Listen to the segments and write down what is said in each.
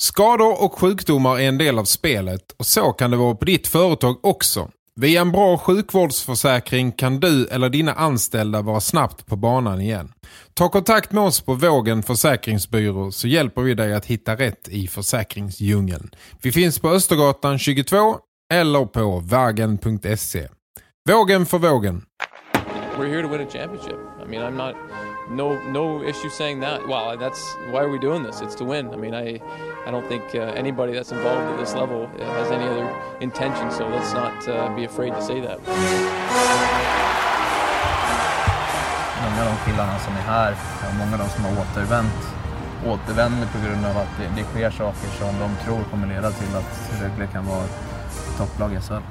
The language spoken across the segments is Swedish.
Skador och sjukdomar är en del av spelet och så kan det vara på ditt företag också. Via en bra sjukvårdsförsäkring kan du eller dina anställda vara snabbt på banan igen. Ta kontakt med oss på Vågen Försäkringsbyrå så hjälper vi dig att hitta rätt i försäkringsdjungeln. Vi finns på Östergatan 22 eller på vagen.se. Vågen för vågen. We're here to win a championship. I mean, I'm not no no issue saying that. Well, that's why are we doing this? It's to win. I mean, I I don't think uh, anybody that's involved at this level uh, has any other intention. So let's not uh, be afraid to say that. Många av de killarna som är här, många av de som har återvänt, återvänder på grund av att det, det sker saker som de tror kommer leda till att Rögle kan vara ett topplag i SHL.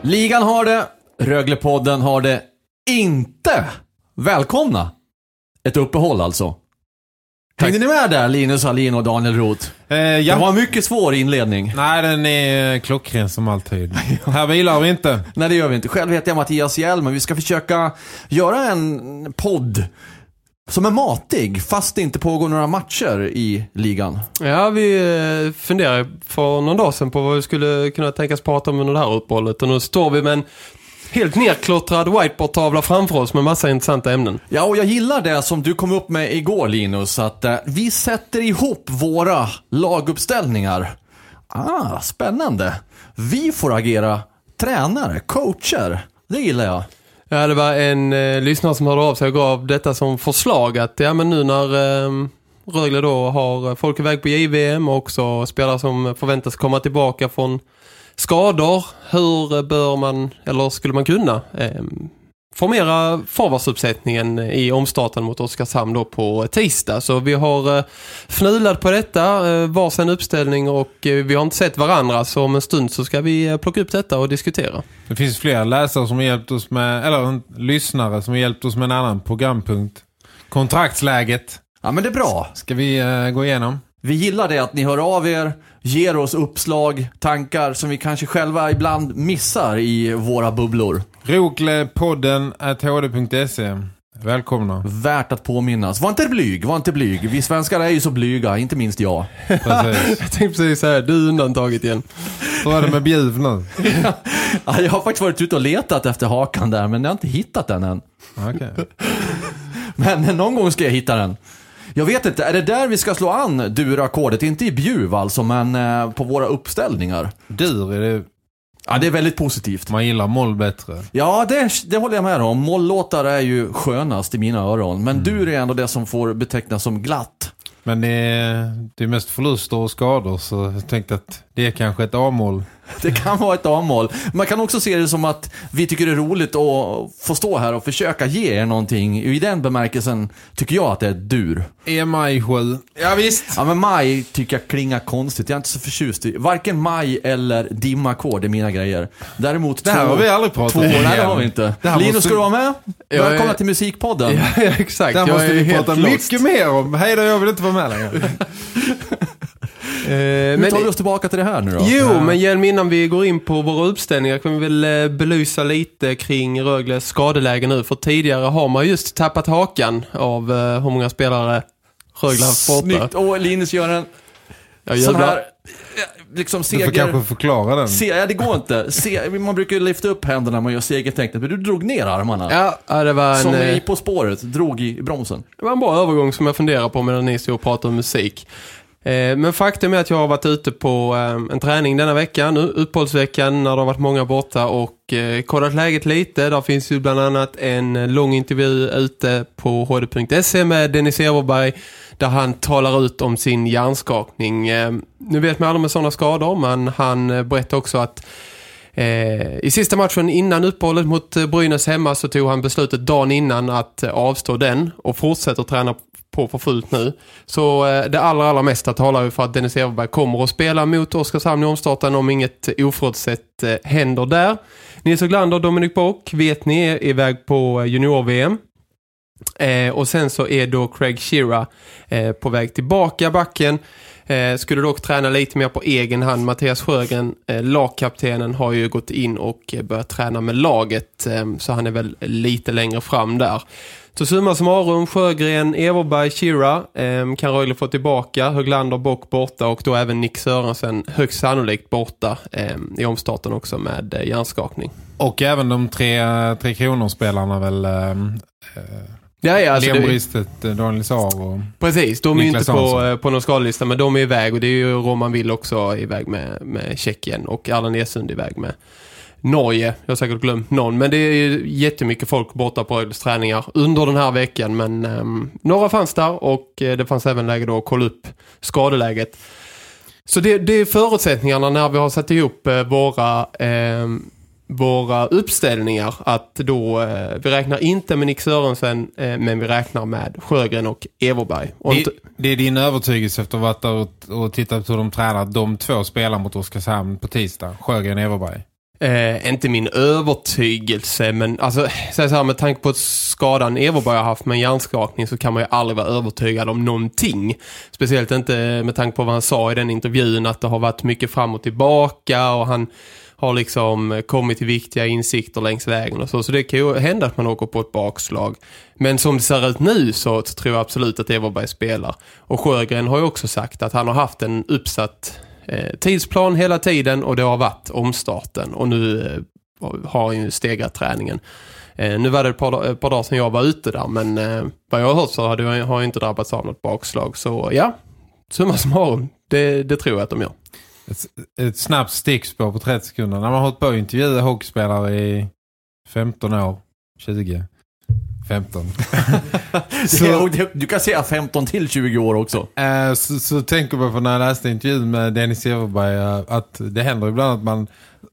Ligan har det, Röglepodden har det inte. Välkomna! Ett uppehåll alltså. Hängde ni med där, Linus Hallin och Daniel Roth? Eh, ja. Det var en mycket svår inledning. Nej, den är klockren som alltid. Här vilar vi inte. Nej, det gör vi inte. Själv heter jag Mattias Hjelm och vi ska försöka göra en podd som är matig, fast det inte pågår några matcher i ligan. Ja, vi eh, funderade för någon dag sedan på vad vi skulle kunna tänkas prata om under det här uppehållet. Och nu står vi med en helt nerklottrad whiteboardtavla framför oss med massa intressanta ämnen. Ja, och jag gillar det som du kom upp med igår Linus, att eh, vi sätter ihop våra laguppställningar. Ah, spännande. Vi får agera tränare, coacher. Det gillar jag. Ja, det var en eh, lyssnare som hörde av sig och gav detta som förslag att ja, men nu när eh, Rögle då har folk iväg på JVM och också spelare som förväntas komma tillbaka från skador, hur bör man, eller skulle man kunna eh, formera forwardsuppsättningen i omstarten mot Oskarshamn då på tisdag. Så vi har eh, fnulat på detta, eh, varsin uppställning och eh, vi har inte sett varandra så om en stund så ska vi eh, plocka upp detta och diskutera. Det finns flera läsare som har hjälpt oss med, eller en lyssnare som har hjälpt oss med en annan programpunkt. Kontraktsläget. Ja, men det är bra. Ska vi eh, gå igenom? Vi gillar det att ni hör av er, ger oss uppslag, tankar som vi kanske själva ibland missar i våra bubblor. Roklepodden hd.se. Välkomna. Värt att påminnas. Var inte blyg, var inte blyg. Vi svenskar är ju så blyga, inte minst jag. Precis. Jag tänkte precis säga, du är undantaget igen. Hur är det med Bjuv nu? Ja, jag har faktiskt varit ute och letat efter hakan där, men jag har inte hittat den än. Okej. Men någon gång ska jag hitta den. Jag vet inte, är det där vi ska slå an dur-ackordet? Inte i Bjuv alltså, men eh, på våra uppställningar. Dur, är det, Ja, det är väldigt positivt. man gillar moll bättre. Ja, det, det håller jag med om. Mollåtar är ju skönast i mina öron. Men dur är ändå det som får betecknas som glatt. Men det är, det är mest förluster och skador så jag tänkte att det är kanske ett A-mål. Det kan vara ett A-mål. Man kan också se det som att vi tycker det är roligt att få stå här och försöka ge er någonting. I den bemärkelsen tycker jag att det är dur. EMI 7. Ja visst. Ja, men maj tycker jag klingar konstigt. Jag är inte så förtjust i. Varken maj eller dimackord är mina grejer. Däremot Det här två- har vi aldrig pratat Två, om. nej det har vi inte. Linus, måste- ska du vara med? Är- Välkomna till Musikpodden. Ja, exakt. Det Jag måste är vi prata lost. mycket mer om. Hej då, jag vill inte vara med längre. Eh, Hur men- tar vi oss tillbaka till det här nu då? Jo, men Hjelm, innan vi går in på våra uppställningar kan vi väl eh, belysa lite kring Rögles skadeläge nu. För tidigare har man just tappat hakan av eh, hur många spelare Rögle har borta. Snyggt. Och Linus gör en Jag sån här, liksom Du får seger... kanske förklara den. Se, ja, det går inte. Se, man brukar ju lyfta upp händerna när man gör segertecknet, men du drog ner armarna. Ja, ja, det var en, Som i På spåret, drog i bromsen. det var en bra övergång som jag funderar på medan ni stod och pratade om musik. Eh, men faktum är att jag har varit ute på eh, en träning denna veckan, uppehållsveckan när det har varit många borta och eh, kollat läget lite. Där finns ju bland annat en lång intervju ute på hd.se med Dennis Everberg där han talar ut om sin hjärnskakning. Nu vet man aldrig med sådana skador men han berättar också att I sista matchen innan uppehållet mot Brynäs hemma så tog han beslutet dagen innan att avstå den och fortsätter träna på för fullt nu. Så eh, det allra, allra mesta talar ju för att Dennis Everberg kommer att spela mot Oskarshamn i omstarten om inget oförutsett eh, händer där. Nils Oglander och Dominic Bock vet ni är iväg på eh, junior-VM. Eh, och sen så är då Craig Shearer eh, på väg tillbaka backen. Eh, skulle dock träna lite mer på egen hand. Mattias Sjögren, eh, lagkaptenen, har ju gått in och eh, börjat träna med laget. Eh, så han är väl lite längre fram där. Så summa summarum, Sjögren, Everberg, Shira eh, kan Rögle få tillbaka. Höglander, Bock borta och då även Nick Sörensen högst sannolikt borta eh, i omstarten också med eh, hjärnskakning. Och även de tre, tre kronor-spelarna väl... Eh, Ja, ja, alltså Leon det- Bristet, eh, Daniel Saar och... Precis, de är ju inte på, eh, på någon skadelista men de är iväg och det är ju Roman Will också iväg med, med Tjeckien och Allan Esund iväg med Norge. Jag har säkert glömt någon men det är ju jättemycket folk borta på Rögles träningar under den här veckan men ehm, några fanns där och eh, det fanns även läge då att kolla upp skadeläget. Så det, det är förutsättningarna när vi har satt ihop eh, våra ehm, våra uppställningar att då, eh, vi räknar inte med Nick Sörensen eh, men vi räknar med Sjögren och Everberg. Och Det, det är din övertygelse efter att ha varit där och, och tittat hur de tränar. De två spelar mot Oskarshamn på tisdag. Sjögren och Everberg eh, inte min övertygelse men alltså, så så här, med tanke på att skadan Everberg har haft med en hjärnskakning så kan man ju aldrig vara övertygad om någonting. Speciellt inte med tanke på vad han sa i den intervjun att det har varit mycket fram och tillbaka och han har liksom kommit till viktiga insikter längs vägen och så. Så det kan ju hända att man åker på ett bakslag. Men som det ser ut nu så, tror jag absolut att Everberg spelar. Och Sjögren har ju också sagt att han har haft en uppsatt Eh, tidsplan hela tiden och det har varit omstarten. Och nu eh, har han ju stegrat träningen. Eh, nu var det ett par, ett par dagar sedan jag var ute där men vad jag har hört så har, det, har jag inte drabbats av något bakslag. Så ja, summa summarum, det, det tror jag att de gör. Ett, ett snabbt stickspår på 30 sekunder. När man har hållit på att intervjua hockeyspelare i 15 år. 20. 15. Så... Du kan säga 15 till 20 år också. Eh, så, så tänker man på när jag läste intervjun med Dennis Everberg eh, att det händer ibland att man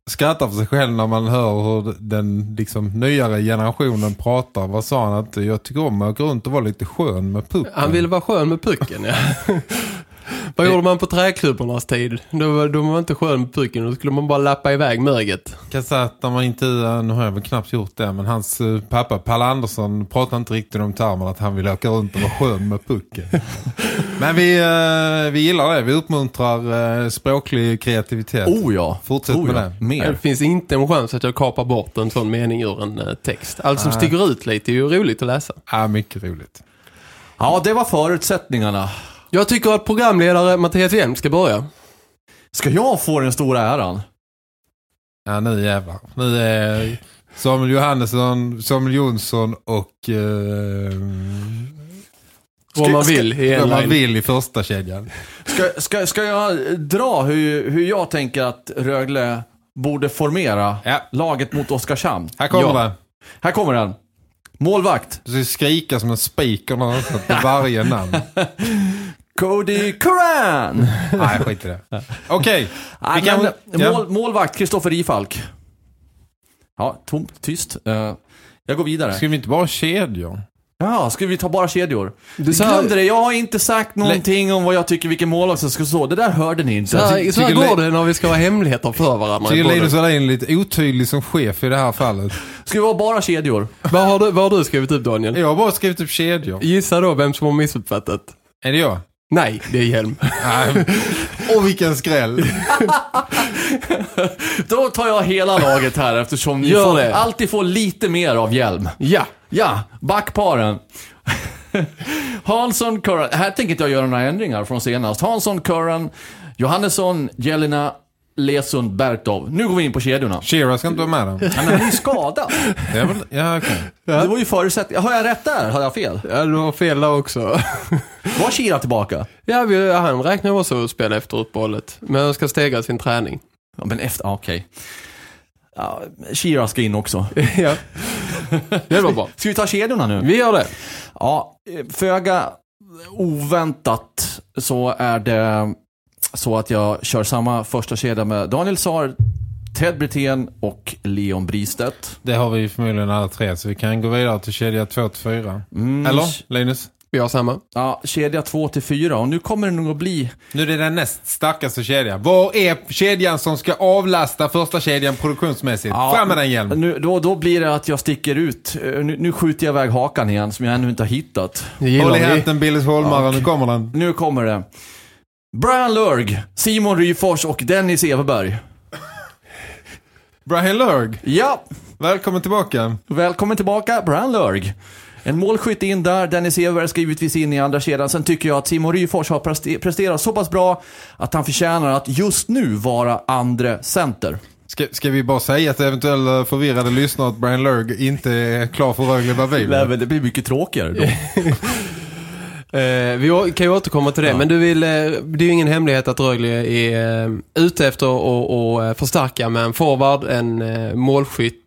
skrattar för sig själv när man hör hur den liksom, nyare generationen pratar. Vad sa han? Att jag tycker om att gå runt och vara lite skön med pucken. Han ville vara skön med pucken, ja. Vad gjorde man på träklubbornas tid? Då, var- då var man inte skön med pucken, då skulle man bara lappa iväg möget. kan säga att när man inte, nu har jag väl knappt gjort det, men hans eh, pappa Palle Andersson pratar inte riktigt om termen att han vill åka runt och vara skön med pucken. men vi, eh, vi gillar det, vi uppmuntrar eh, språklig kreativitet. Oh ja. Fortsätt oh, med ja. det. Det Mer. finns inte en chans att jag kapar bort en sån mening ur en eh, text. Allt som sticker ut lite är ju roligt att läsa. Ja, mycket roligt. Ja, det var förutsättningarna. Jag tycker att programledare Mattias Hjelm ska börja. Ska jag få den stora äran? Ja, nu jävlar. Nu är Samuel Johannesson, Samuel Jonsson och eh, Vad man vill i en vad man line. vill i första kedjan. Ska, ska, ska jag dra hur, hur jag tänker att Rögle borde formera Ja. laget mot Oskarshamn? Här kommer ja. det. Här kommer den. Målvakt. Du ska skrika som en någonstans på varje namn. Cody Curran. Nej, skit i det. Okej. Vi kan- ja. mål, målvakt Kristoffer Rifalk. Ja, tomt, tyst. Eh, jag går vidare. Ska vi inte bara ha kedjor? Ja, ska vi ta bara kedjor? Du sa- Glömde det, jag har inte sagt någonting om vad jag tycker vilken målvakt som ska stå. Det där hörde ni inte. Så här, så här tycker går det när vi ska ha hemligheter för varandra. Tycker. Linus Wallin är lite otydlig som chef i det här fallet. Ska vi vara bara kedjor? Vad har, du, vad har du skrivit upp Daniel? Jag har bara skrivit upp kedjor. Gissa då vem som har missuppfattat. Är det jag? Nej, det är Hjelm. Nej. Och vilken skräll. Då tar jag hela laget här eftersom ni Gör får, det. alltid får lite mer av hjälm. Ja. Ja, backparen. Hansson, Curran. Här tänker inte jag göra några ändringar från senast. Hansson, Curran, Johannesson, Jelena, Lesund, Bertov. Nu går vi in på kedjorna. Shearer ska inte vara med då. Ja, men han är ju skadad. Det är väl, ja, okej. Det var ju förutsättning. Har jag rätt där? Har jag fel? ja, du har fel där också. Var Kira tillbaka? Ja, vi, han räknar också att spela efter uppehållet. Men han ska stegra sin träning. Ja, men efter, ja, okej. Ja, Kira ska in också. ja. Det var bra. Ska vi ta kedjorna nu? Vi gör det. Ja, föga oväntat så är det så att jag kör samma första kedja med Daniel Saar, Ted Brithén och Leon Bristedt. Det har vi förmodligen alla tre, så vi kan gå vidare till kedja 2 till 4. Mm, Eller, Linus? Vi har samma. Ja, kedja 2 till 4 och nu kommer det nog att bli... Nu är det den näst starkaste kedjan. Var är kedjan som ska avlasta första kedjan produktionsmässigt? Ja, Fram med den hjälmen. Nu, då, då blir det att jag sticker ut. Eh, Nu, nu skjuter jag iväg hakan igen som jag ännu inte har hittat. Håll i hatten Billys Holmare, nu kommer den. Nu kommer det. Brian Lurg, Simon Ryfors och Dennis Everberg. Brian Lurg, Ja, välkommen tillbaka. välkommen tillbaka Brian Lurg. En målskytt in där, Dennis Everberg ska givetvis in i andra kedjan. Sen tycker jag att Simon Ryfors har preste- presterat så pass bra att han förtjänar att just nu vara andra center. Ska, ska vi bara säga till eventuella förvirrade lyssnare att Brian Lurg inte är klar för Rögle Bavil? Nej, men det blir mycket tråkigare då. Eh, vi kan ju återkomma till det, men du vill, eh, det är ju ingen hemlighet att Rögle är eh, ute efter att eh, förstärka med en forward, en eh, målskytt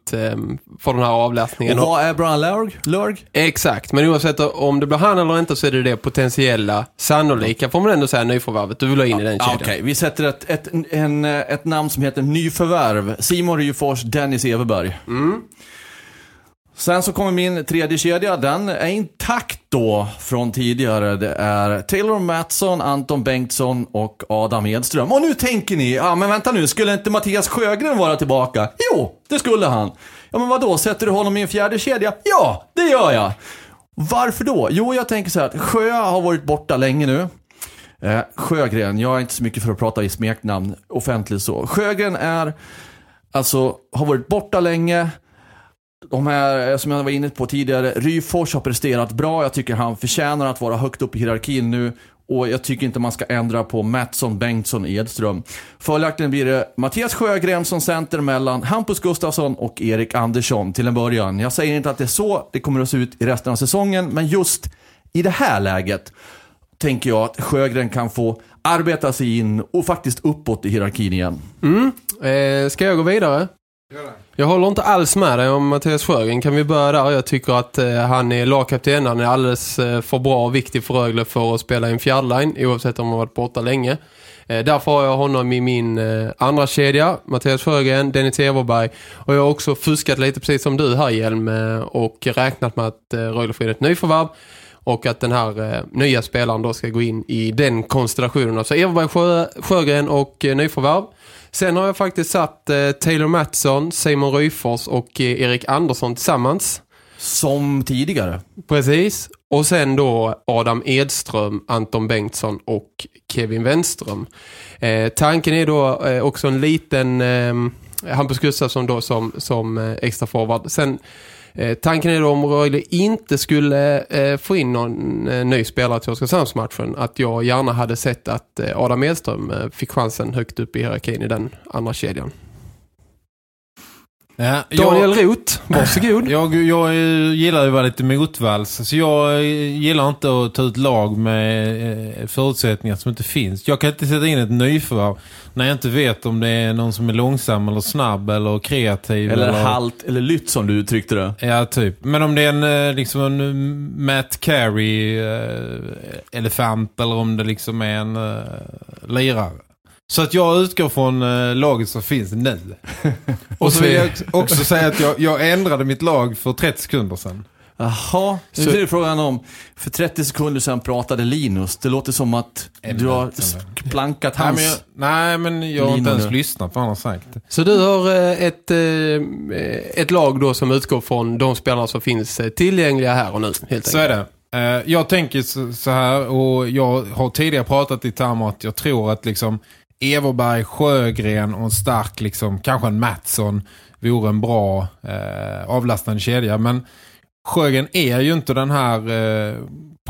för den här Och avläsningen. vad är Brian Lurg? Lurg? Exakt, men oavsett om det blir han eller inte så är det det potentiella, sannolika, får man ändå säga, nyförvärvet du vill ha in i den Ja, kedjan. Okej, vi sätter ett, ett, en, ett namn som heter nyförvärv. Simon Ryfors, Dennis Everberg. Sen så kommer min tredje kedja. Den är intakt då från tidigare. Det är Taylor Mattsson, Anton Bengtsson och Adam Edström. Och nu tänker ni, ja men vänta nu, skulle inte Mattias Sjögren vara tillbaka? Jo, det skulle han. Ja men vad då sätter du honom i en fjärde kedja? Ja, det gör jag. Varför då? Jo, jag tänker så här att Sjö har varit borta länge nu. Eh, Sjögren, jag är inte så mycket för att prata i smeknamn offentligt så. Sjögren är, alltså, har varit borta länge. De här, som jag var inne på tidigare, Ryfors har presterat bra. Jag tycker han förtjänar att vara högt upp i hierarkin nu. Och jag tycker inte man ska ändra på Mattsson, Bengtsson, Edström. Följaktligen blir det Mattias Sjögren som center mellan Hampus Gustafsson och Erik Andersson till en början. Jag säger inte att det är så det kommer att se ut i resten av säsongen, men just i det här läget tänker jag att Sjögren kan få arbeta sig in och faktiskt uppåt i hierarkin igen. Eh, ska jag gå vidare? Jag håller inte alls med dig om Mattias Sjögren. Kan vi börja där? Jag tycker att eh, han är lagkapten. Han är alldeles eh, för bra och viktig för Rögle för att spela i en fjärdeline. Oavsett om han varit borta länge. Eh, därför har jag honom i min eh, andra kedja. Mattias Sjögren, Dennis Everberg. Och jag har också fuskat lite precis som du här Hjelm. eh, Och räknat med att eh, Rögle får in ett nyförvärv. Och att den här eh, nya spelaren då ska gå in i den konstellationen. Alltså Everberg, Sjö, Sjögren och eh, nyförvärv. Sen har jag faktiskt satt eh, Taylor Mattsson, Simon Ryfors och eh, Erik Andersson tillsammans. Som tidigare. Precis. Och sen då Adam Edström, Anton Bengtsson och Kevin Wenström. Eh, tanken är då eh, också en liten eh, Hampus Gustafsson då som, som eh, extra forward. Sen Eh, tanken är då om Rögle inte skulle eh, få in någon eh, ny spelare till Oskarshamnsmatchen att jag gärna hade sett att eh, Adam Edström eh, fick chansen högt upp i hierarkin i den andra kedjan. Ja, Daniel jag, Roth, varsågod. jag, jag gillar ju att vara lite motvalls. Så jag gillar inte att ta ut lag med eh, förutsättningar som inte finns. Jag kan inte sätta in ett nyförvärv när jag inte vet om det är någon som är långsam eller snabb eller kreativ. Eller halt, eller lytt som du uttryckte det. Ja, typ. Men om det är en, eh, liksom en eh, Matt Carey eh, elefant eller om det liksom är en uh, lirare. Så att jag utgår från eh, laget som finns nu. Och så vill jag också säga att jag, jag ändrade mitt lag för 30 sekunder sedan. Jaha, nu Så- är det frågan om, för 30 sekunder sedan pratade Linus. Det låter som att du har plankat Nej hans... men, jag, nej, men jag har inte ens lyssnat på vad han har sagt. Så du har eh, ett, eh, ett lag då som utgår från de spelare som finns eh, tillgängliga här och nu, helt Så enkelt. är det. Jag tänker så- så här och jag har tidigare pratat i termer att jag tror att liksom Everberg, Sjögren och en stark, liksom, kanske en Mattsson vore en bra eh, avlastande kedja. Men Sjögren är ju inte den här eh,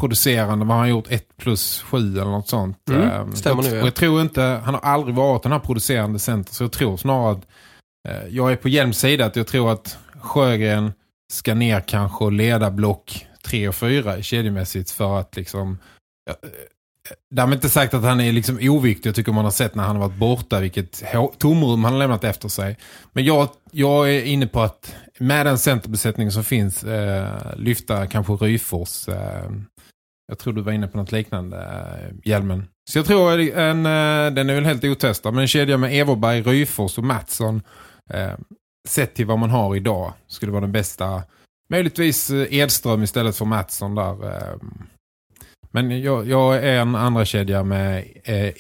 producerande, vad han har gjort 1 plus 7 eller något sånt. Mm, Eh, stämmer jag, nu, ja. och jag tror inte, han har aldrig varit den här producerande center så jag tror snarare att eh, jag är på Hjelms sida att jag tror att Sjögren ska ner kanske och leda block 3 och 4 kedjemässigt för att liksom eh, Därmed inte sagt att han är liksom oviktig. Jag tycker man har sett när han har varit borta vilket tomrum han har lämnat efter sig. Men jag, jag är inne på att med den centerbesättning som finns eh, lyfta kanske Ryfors. Eh, jag tror du var inne på något liknande, eh, Hjälmen. Så jag tror en, eh, den är väl helt otestad. Men en kedja med Everberg, Ryfors och Mattsson eh, sett till vad man har idag skulle vara den bästa. Möjligtvis eh, Edström istället för Mattsson där. Eh, men jag, jag är en andra kedja med eh,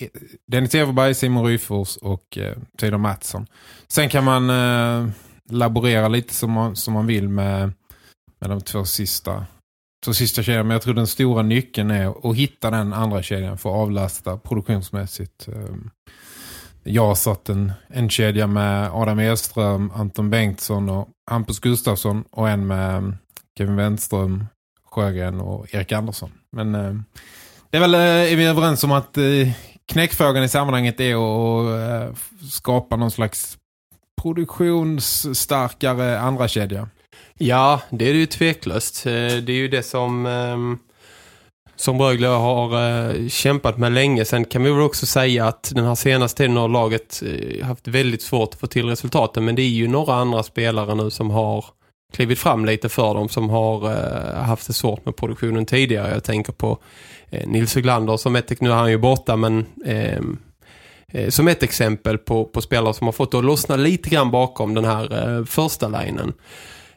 Dennis Everberg, Simon Ryfors och eh, Tyler Mattsson. Sen kan man eh, laborera lite som man, som man vill med, med de två sista två sista kedjorna. Men jag tror den stora nyckeln är att hitta den andra kedjan för att avlasta produktionsmässigt. Eh, jag har satt en, en kedja med Adam Edström, Anton Bengtsson och Hampus Gustafsson och en med eh, Kevin Wenström, Sjögren och Erik Andersson. Men eh, det är väl, eh, är vi överens om att eh, knäckfrågan i sammanhanget är att eh, skapa någon slags produktionsstarkare andra kedja. Ja, det är det ju tveklöst. Eh, det är ju det som, ehm, som Rögle har eh, kämpat med länge. Sen kan vi väl också säga att den här senaste tiden har laget haft väldigt svårt att få till resultaten. Men det är ju några andra spelare nu som har klivit fram lite för dem som har eh, haft det svårt med produktionen tidigare. Jag tänker på eh, Nils Höglander som ett, nu är han ju borta men ehm, eh, som ett exempel på, på spelare som har fått att lossna lite grann bakom den här eh, första linjen.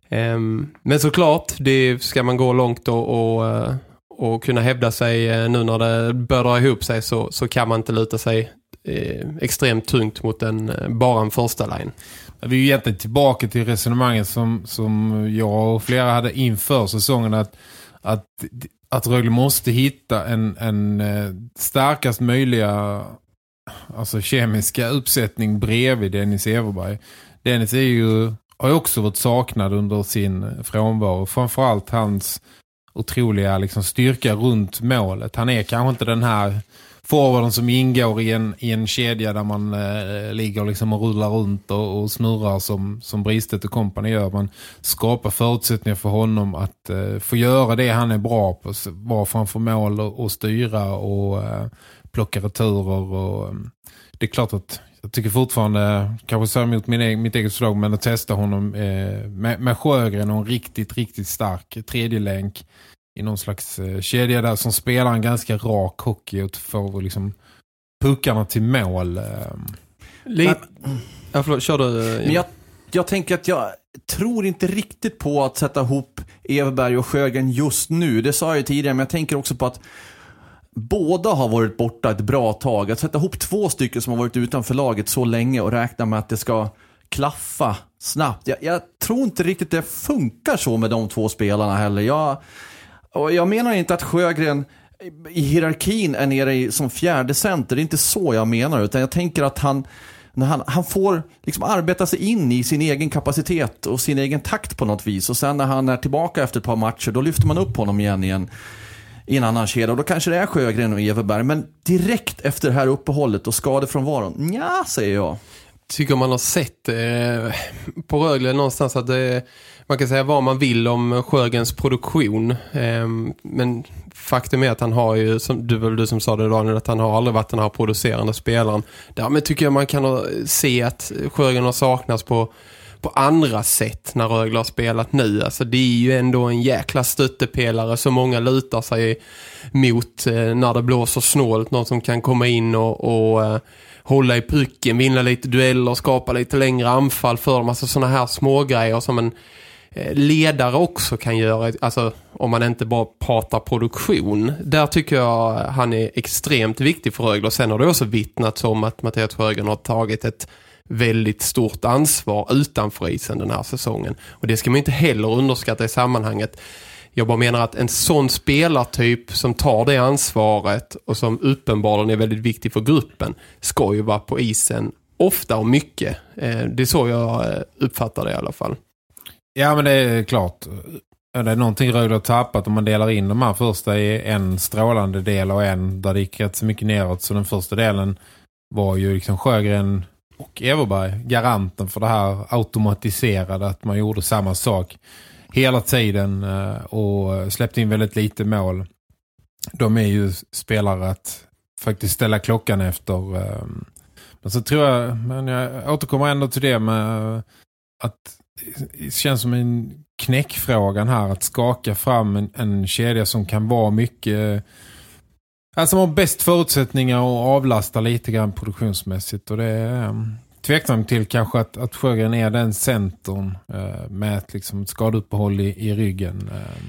Ehm, men såklart, det ska man gå långt och, och, eh, och kunna hävda sig eh, nu när det börjar dra ihop sig så, så kan man inte luta sig eh, extremt tungt mot en, eh, bara en första line. Vi är ju egentligen tillbaka till resonemanget som, som jag och flera hade inför säsongen att, att, att Rögle måste hitta en, en eh, starkast möjliga alltså kemiska uppsättning bredvid Dennis Everberg. Dennis är ju, har ju också varit saknad under sin frånvaro. Framförallt hans otroliga liksom, styrka runt målet. Han är kanske inte den här forwarden som ingår i en, i en kedja där man eh, ligger liksom och rullar runt och, och snurrar som, som Bristet och kompani gör. Man skapar förutsättningar för honom att eh, få göra det han är bra på. Vara framför mål och, och styra och eh, plocka returer. Och, eh, det är klart att jag tycker fortfarande, kanske så mot min mitt eget slag, men att testa honom eh, med, med Sjögren och en riktigt, riktigt stark tredje länk i någon slags eh, kedja där som spelar en ganska rak hockey och får liksom puckarna till mål. Eh. Lite, ja, förlåt, kör du. eh, Men jag, jag tänker att jag tror inte riktigt på att sätta ihop Everberg och Sjögren just nu. Det sa jag ju tidigare, men jag tänker också på att båda har varit borta ett bra tag. Att sätta ihop två stycken som har varit utanför laget så länge och räkna med att det ska klaffa snabbt. Jag, jag tror inte riktigt det funkar så med de två spelarna heller. Jag, och jag menar inte att Sjögren i hierarkin är nere i, som fjärde center. Det är inte så jag menar. Utan jag tänker att han, när han, han får liksom arbeta sig in i sin egen kapacitet och sin egen takt på något vis. Och sen när han är tillbaka efter ett par matcher, då lyfter man upp honom igen i en, i en annan kedja. Och då kanske det är Sjögren och Everberg. Men direkt efter det här uppehållet och skadefrånvaron, ja säger jag. tycker man har sett eh, på Rögle någonstans att det, man kan säga vad man vill om Sjögrens produktion. Ehm, men faktum är att han har ju, som du väl du som sa det Daniel, att han har aldrig varit den här producerande spelaren. Därmed tycker jag man kan se att Sjögren har saknats på på andra sätt när Rögle har spelat nu. Alltså det är ju ändå en jäkla stöttepelare som många lutar sig mot eh, när det blåser snålt. Någon som kan komma in och, och eh, hålla i pucken, vinna lite dueller, skapa lite längre anfall för dem. Alltså sådana här små grejer som en Eh, ledare också kan göra. Alltså om man inte bara pratar produktion. Där tycker jag han är extremt viktig för Rögle. Och sen har det också vittnats om att Mattias Sjögren har tagit ett väldigt stort ansvar utanför isen den här säsongen. Och det ska man inte heller underskatta i sammanhanget. Jag bara menar att en sån spelartyp som tar det ansvaret och som uppenbarligen är väldigt viktig för gruppen ska ju vara på isen ofta och mycket. Eh, det är så jag eh, uppfattar det i alla fall. Ja men det är klart. Det är någonting Rögle har tappat om man delar in de här första i en strålande del och en där det gick rätt så mycket neråt. Så den första delen var ju liksom Sjögren och Everberg garanten för det här automatiserade att man gjorde samma sak hela tiden eh, och släppte in väldigt lite mål. De är ju spelare att faktiskt ställa klockan efter. Eh, men så tror jag, men jag återkommer ändå till det med att det känns som en knäckfrågan här att skaka fram en, en kedja som kan vara mycket alltså har bäst förutsättningar att avlasta lite grann produktionsmässigt och det är um, tveksam till kanske att, att Sjögren är den centern eh, med ett liksom, skadeuppehåll i, i ryggen. Eh.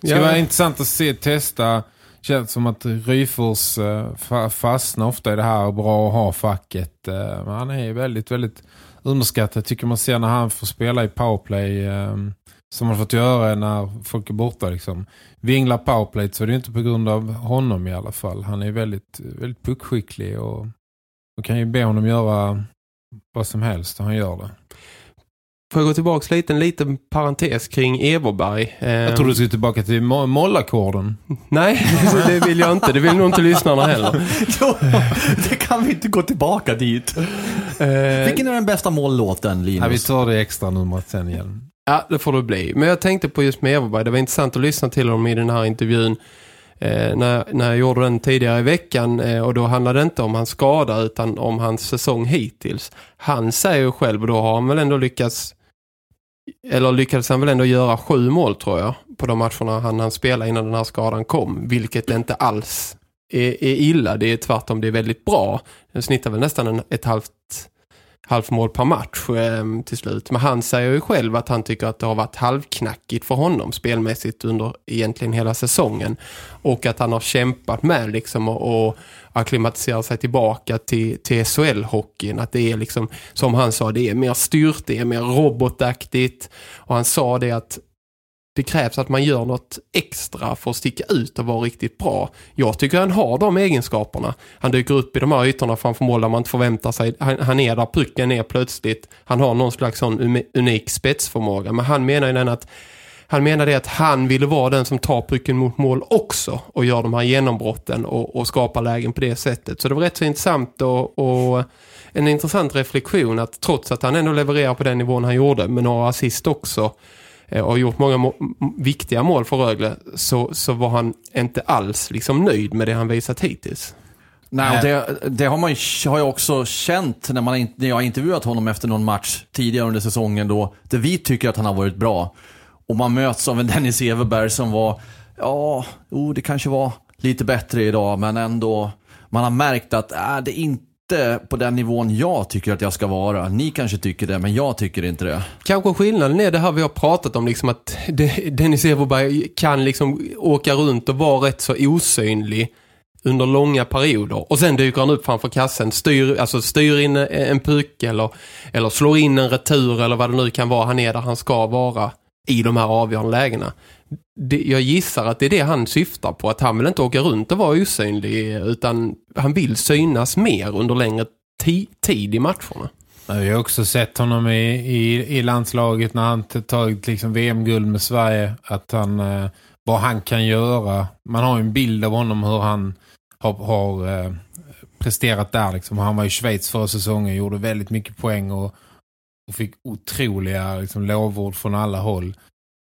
Det ska Ja. vara intressant att se, testa känns som att Ryfors eh, fa- fastnar ofta i det här bra att ha facket. Eh, han är väldigt, väldigt underskattad. tycker man ser när han får spela i powerplay eh, som man fått göra när folk är borta. Liksom. Vinglar powerplay så är det inte på grund av honom i alla fall. Han är väldigt, väldigt puckskicklig och, och kan ju be honom göra vad som helst och han gör det. Får jag gå tillbaka lite, en liten parentes kring Everberg. Jag tror du ska tillbaka till mo- mollackorden. Nej, det vill jag inte. Det vill nog inte lyssnarna heller. Det kan vi inte gå tillbaka dit. Eh, Vilken är den bästa mållåten, Linus? Ja, vi tar det extra numret sen igen. Ja, det får det bli. Men jag tänkte på just med Everberg. Det var intressant att lyssna till honom i den här intervjun. Eh, när, när jag gjorde den tidigare i veckan eh, och då handlade det inte om hans skada utan om hans säsong hittills. Han säger ju själv och då har han väl ändå lyckats eller lyckades han väl ändå göra sju mål tror jag på de matcherna han, han spelade innan den här skadan kom. Vilket inte alls är, är illa. Det är tvärtom, det är väldigt bra. Den snittar väl nästan en, ett halvt halvt mål per match eh, till slut. Men han säger ju själv att han tycker att det har varit halvknackigt för honom spelmässigt under egentligen hela säsongen. Och att han har kämpat med liksom och, och akklimatisera sig tillbaka till, till SHL-hockeyn. Att det är liksom, som han sa, det är mer styrt, det är mer robotaktigt. Och han sa det att det krävs att man gör något extra för att sticka ut och vara riktigt bra. Jag tycker han har de egenskaperna. Han dyker upp i de här ytorna framför mål där man inte förväntar sig. Han, han är där pucken är plötsligt. Han har någon slags sån unik spetsförmåga. Men han menar ju den att han menar det att han ville vara den som tar pucken mot mål också och gör de här genombrotten och, och skapar lägen på det sättet. Så det var rätt så intressant och, och en intressant reflektion att trots att han ändå levererar på den nivån han gjorde med några assist också och har gjort många viktiga mål för Rögle så, så var han inte alls liksom nöjd med det han visat hittills. Nej, och det, det har, man, ju- har jag också känt när, man, när jag har intervjuat honom efter någon match tidigare under säsongen då, där vi tycker att han har varit bra. Och man möts av en Dennis Everberg som var, ja, oh, det kanske var lite bättre idag, men ändå, man har märkt att äh, det är inte på den nivån jag tycker att jag ska vara. Ni kanske tycker det, men jag tycker inte det. Kanske skillnaden är det här vi har pratat om, liksom att Dennis Everberg kan liksom åka runt och vara rätt så osynlig under långa perioder. Och sen dyker han upp framför kassen, styr, alltså styr in en puck eller, eller slår in en retur eller vad det nu kan vara. Han är där han ska vara i de här avgörande lägena. Det, jag gissar att det är det han syftar på. Att han vill inte åka runt och vara osynlig utan han vill synas mer under längre tid i matcherna. Jag har också sett honom i, i, i landslaget när han tagit liksom VM-guld med Sverige. Att han, eh, vad han kan göra. Man har ju en bild av honom hur han har, har eh, presterat där. Liksom. Han var i Schweiz förra säsongen, gjorde väldigt mycket poäng och, och fick otroliga liksom, lovord från alla håll.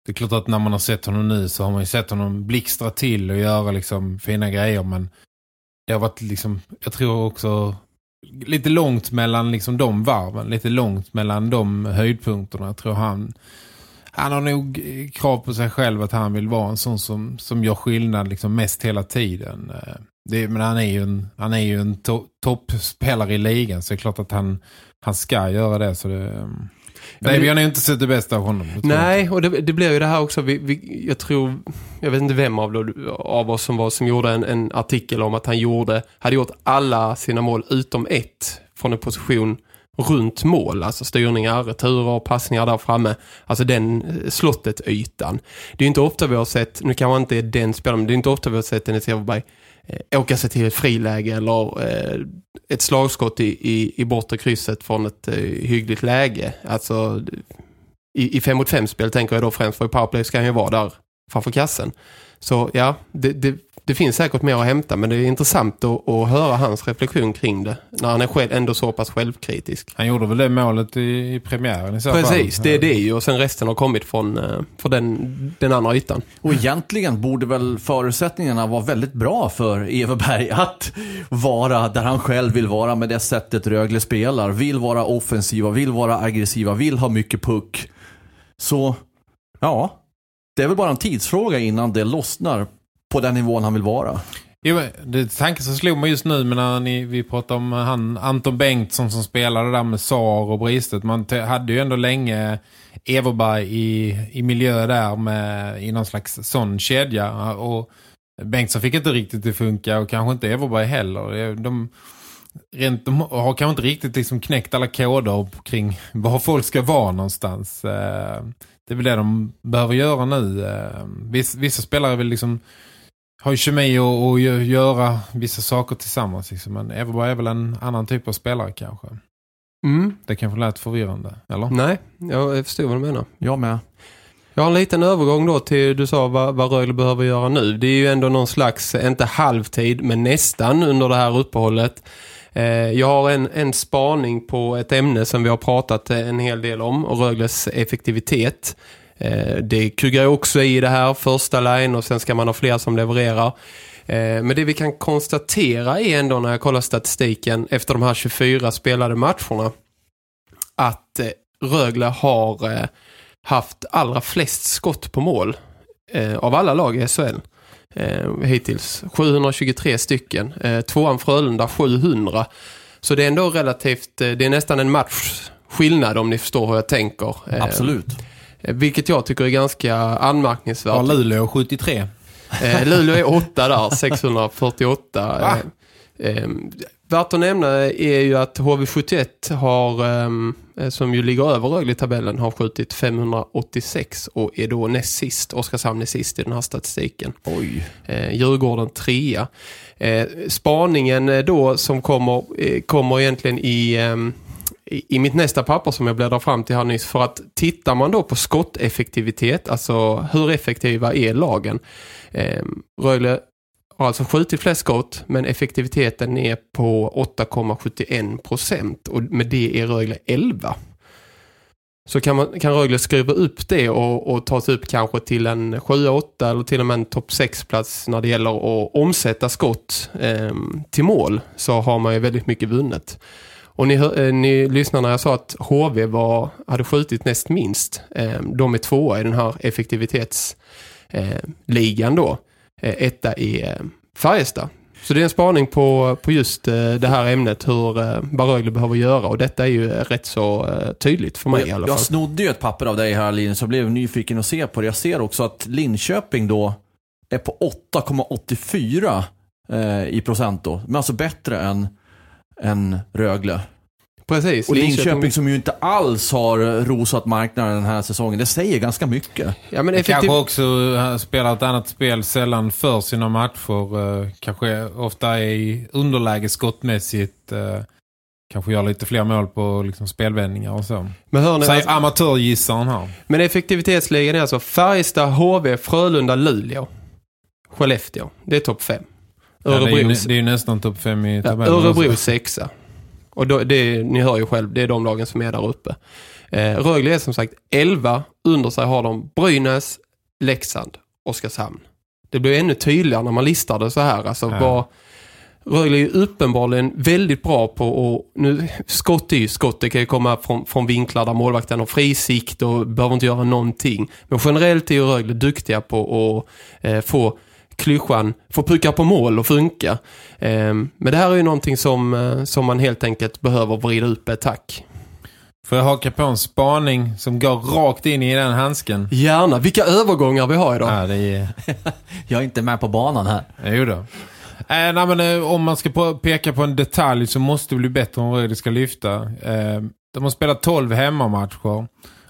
Det är klart att när man har sett honom nu så har man ju sett honom blixtra till och göra liksom, fina grejer. Men det har varit liksom, jag tror också lite långt mellan liksom de varven. Lite långt mellan de höjdpunkterna. Jag tror han han har nog eh, krav på sig själv att han vill vara en sån som, som gör skillnad liksom mest hela tiden. Eh, det, men han är ju en, han är ju en to, toppspelare i ligan så det är klart att han, han ska göra det. Så det Nej, vi har nog inte sett det bästa av honom. Nej, och det, det blir ju det här också. Vi, vi, jag tror, jag vet inte vem av, av oss som var som gjorde en, en artikel om att han gjorde, hade gjort alla sina mål utom ett från en position runt mål. Alltså styrningar, returer och passningar där framme. Alltså den eh, slottet-ytan. Det är ju inte ofta vi har sett, nu kanske inte är den spelaren, men det är inte ofta vi har sett Dennis Everberg eh, åka sig till ett friläge eller eh, ett slagskott i, i, i bortre krysset från ett eh, hyggligt läge. Alltså i, i fem mot fem spel tänker jag då främst för i powerplay ska han ju vara där framför kassen. Så ja, det, det, det finns säkert mer att hämta men det är intressant att, att höra hans reflektion kring det. När han är själv, ändå så pass självkritisk. Han gjorde väl det målet i, i premiären i så fall. Precis, det är det ju. Och sen resten har kommit från, eh, från den, den andra ytan. Och egentligen borde väl förutsättningarna vara väldigt bra för Everberg att vara där han själv vill vara med det sättet Rögle spelar. Vill vara offensiva, vill vara aggressiva, vill ha mycket puck. Så, ja. Det är väl bara en tidsfråga innan det lossnar på den nivån han vill vara. Jo, det tanken som slog mig just nu men när ni, vi pratade om han, Anton Bengtsson som spelade där med Sar och Bristet. Man hade ju ändå länge Everberg i, i miljö där med, i någon slags sån kedja. Och Bengtsson fick inte riktigt det funka och kanske inte Everberg heller. De, rent, de har kanske inte riktigt liksom knäckt alla koder kring var folk ska vara någonstans. Eh, det är väl det de behöver göra nu. Eh, vissa, vissa spelare vill liksom har ju kemi och, och göra vissa saker tillsammans. Liksom. Men Everberg är väl en annan typ av spelare kanske. Mm. Det kanske lät förvirrande, eller? Nej, jag förstår vad du menar. Jag med. Jag har en liten övergång då till, du sa vad, vad Rögle behöver göra nu. Det är ju ändå någon slags, inte halvtid, men nästan under det här uppehållet. Eh, jag har en, en spaning på ett ämne som vi har pratat eh, en hel del om, och Rögles effektivitet. Eh, det kuggar också i det här första line och sen ska man ha fler som levererar. Men det vi kan konstatera är ändå när jag kollar statistiken efter de här 24 spelade matcherna att Rögle har haft allra flest skott på mål av alla lag i SHL hittills. 723 stycken. Tvåan Frölunda 700. Så det är ändå relativt, det är nästan en match skillnad om ni förstår hur jag tänker. Absolut. Vilket jag tycker är ganska anmärkningsvärt. Ja, Luleå 73. Eh, Luleå är 8 där, 648. Eh, eh, värt att nämna är ju att HV71 har, eh, som ju ligger över Rögle i tabellen, har skjutit 586 och är då näst sist. Oskarshamn är sist i den här statistiken. Oj. Eh, Djurgården trea. Eh, spaningen då som kommer, kommer egentligen i ehm, i mitt nästa papper som jag bläddrar fram till här nyss för att tittar man då på skotteffektivitet, alltså hur effektiva är lagen? Eh, Rögle har alltså skjutit flest skott men effektiviteten är på 8,71 procent och med det är Rögle 11. Så kan, man, kan Rögle skruva upp det och, och ta sig upp kanske till en 7-8 eller till och med en topp 6-plats när det gäller att omsätta skott eh, till mål så har man ju väldigt mycket vunnet. Och ni, eh, ni lyssnar när jag sa att HV var, hade skjutit näst minst. Eh, de är tvåa i den här effektivitetsligan ehm, då. Eh, etta i Färjestad. Så det är en spaning på, på just det här ämnet hur vad Rögle behöver göra och detta är ju rätt så tydligt för mig jag, i alla fall. Jag snodde ju ett papper av dig här Linus och blev nyfiken att se på det. Jag ser också att Linköping då är på 8,84 eh, i procent då. Men alltså bättre än än Rögle. Precis. Och Linköping, Linköping som ju inte alls har rosat marknaden den här säsongen. Det säger ganska mycket. Ja, men effektiv... Kanske också spelar ett annat spel sällan för sina matcher. Eh, kanske ofta är i underläge skottmässigt. Eh, kanske gör lite fler mål på liksom, spelvändningar och så. Men hör ni, Säger alltså... amatörgissaren här. Men effektivitetsligan är alltså Färjestad, HV, Frölunda, Luleå. Skellefteå. Det är topp fem. Örebro, ja, det, är ju, det är ju nästan topp fem i tabellen. Ja, Örebro sexa. Och då, det, ni hör ju själv, det är de lagen som är där uppe. Eh, Rögle är som sagt 11. Under sig har de Brynäs, Leksand, Oskarshamn. Det blir ännu tydligare när man listar det så här. Alltså ja. vad... Rögle är uppenbarligen väldigt bra på att... Nu, skott är ju skott. Det kan ju komma från, från vinklar där målvakten har frisikt och behöver inte göra någonting. Men generellt är ju Rögle duktiga på att eh, få klyschan får pucka på mål och funka. Ehm, men det här är ju någonting som, eh, som man helt enkelt behöver vrida upp ett tack. Får jag haka på en spaning som går rakt in i den handsken? Gärna. Vilka övergångar vi har idag. Ja, det är... jag är inte med på banan här. Jo då. Äh, nej, men, eh, om man ska peka på en detalj så måste det bli bättre om Rögle ska lyfta. Eh, de har spelat 12 hemmamatcher.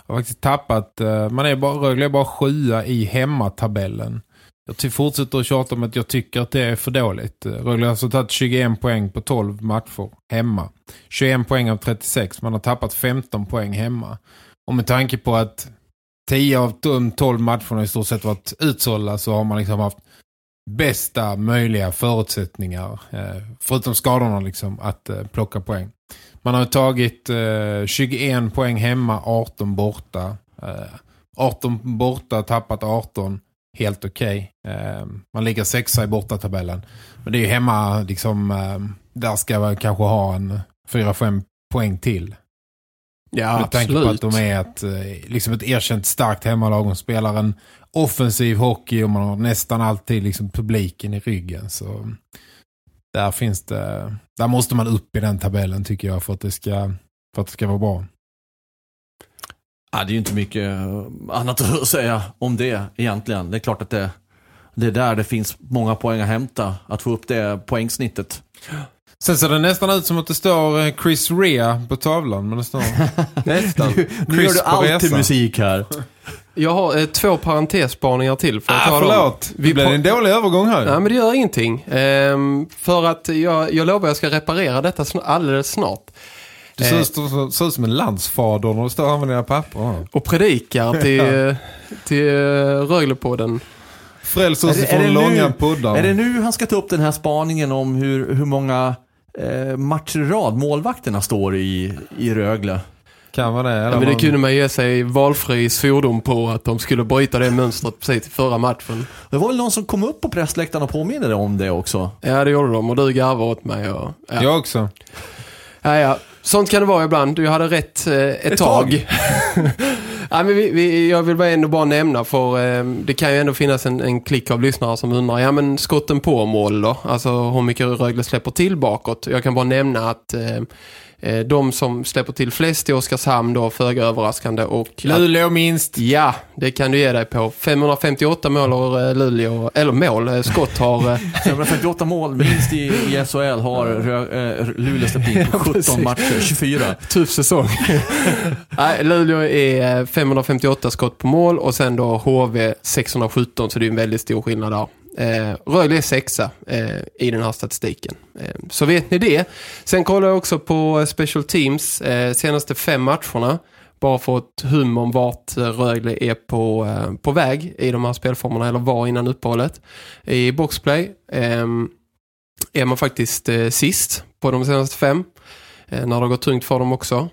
Har faktiskt tappat. Eh, man är bara, Rögle är bara sjua i hemmatabellen. Jag fortsätter att tjata om att jag tycker att det är för dåligt. Rögle har alltså tagit 21 poäng på 12 matcher hemma. 21 poäng av 36. Man har tappat 15 poäng hemma. Och med tanke på att 10 av de 12 matcherna i stort sett varit utsålda så har man liksom haft bästa möjliga förutsättningar. Eh, förutom skadorna liksom att eh, plocka poäng. Man har tagit eh, 21 poäng hemma, 18 borta. 18 borta, tappat 18 helt okej. Okay. Eh, man ligger sexa i bortatabellen. Men det är ju hemma, liksom, eh, där ska man kanske ha en 4-5 poäng till. Ja, Med absolut. tanke på att de är ett, eh, liksom ett erkänt starkt hemmalag. De spelar en offensiv hockey och man har nästan alltid liksom publiken i ryggen. Så där finns det, där måste man upp i den tabellen tycker jag för att det ska, för att det ska vara bra. Ja, det är ju inte mycket annat att säga om det egentligen. Det är klart att det, det är där det finns många poäng att hämta. Att få upp det poängsnittet. Sen ser det nästan ut som att det står eh, Chris Rea på tavlan. Men det står Nästan. Nu gör du alltid musik här. Jag har eh, två parentesspaningar till för att Ah, förlåt. Vi blev en dålig övergång här. Nej men det gör ingenting. Ehm, för att jag, jag lovar jag ska reparera detta alldeles snart. Du ser, ut- ser ut som en landsfader när du står här med dina papper. Och predikar till, till eh, Röglepodden. Fräls oss det- från är det långa nu- poddar. Är det nu han ska ta upp den här spaningen om hur, hur många eh, matcher i rad målvakterna står i, i Rögle? Kan vara det. eller Ja, men det man- kunde man ge sig valfri svordom på att de skulle bryta det mönstret precis till förra matchen. Det var väl någon som kom upp på pressläktaren och påminner om det också? Ja det gjorde de och du garvade åt mig. Och, ja. Jag också. Ja, ja. Sånt kan det vara ibland. Du hade rätt eh, ett, Ett tag. tag. ja, men vi, vi, jag vill bara ändå bara nämna för eh, det kan ju ändå finnas en, en klick av lyssnare som undrar, ja men skotten på mål då? Alltså hur mycket Rögle släpper till bakåt? Jag kan bara nämna att eh, eh, de som släpper till flest i Oskarshamn då, föga överraskande. Och Luleå minst. ja, det kan du ge dig på. 558 mål har eh, Luleå, eller mål, eh, skott har... Eh, 558 mål minst i, i SHL har eh, Luleå släppt in på 17 precis. matcher, 24. tuff säsong. Nej, Luleå är 558 skott på mål och sen då HV 617 så det är en väldigt stor skillnad där. Eh, Rögle är sexa eh, i den här statistiken. Eh, så vet ni det. Sen kollar jag också på Special Teams eh, senaste fem matcherna. Bara för ett hum om vart eh, Rögle är på, eh, på väg i de här spelformerna eller var innan uppehållet. I boxplay eh, är man faktiskt eh, sist på de senaste fem. När det har gått tungt för dem också.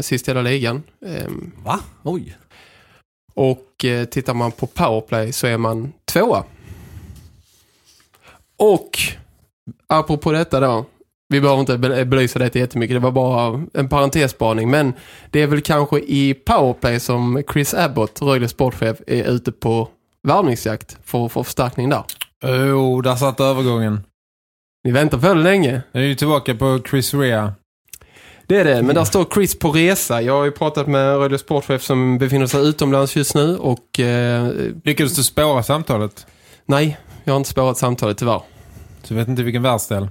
Sist i hela ligan. Eh, Va? Oj. och eh, tittar man på powerplay så är man tvåa. Och apropå detta då. Vi behöver inte be- belysa det jättemycket. Det var bara en parentesspaning. Men det är väl kanske i powerplay som Chris Abbott, Rögle sportchef, är ute på värvningsjakt för att få förstärkning där. Jo, där satt övergången. Ni väntar det länge. Nu är ju tillbaka på Chris Rea. Det är det, men där står Chris på resa. Jag har ju pratat med Rögle sportchef som befinner sig utomlands just nu och eh, Lyckades du spåra samtalet? nej, jag har inte spårat samtalet tyvärr. Så vet inte vilken världsdel?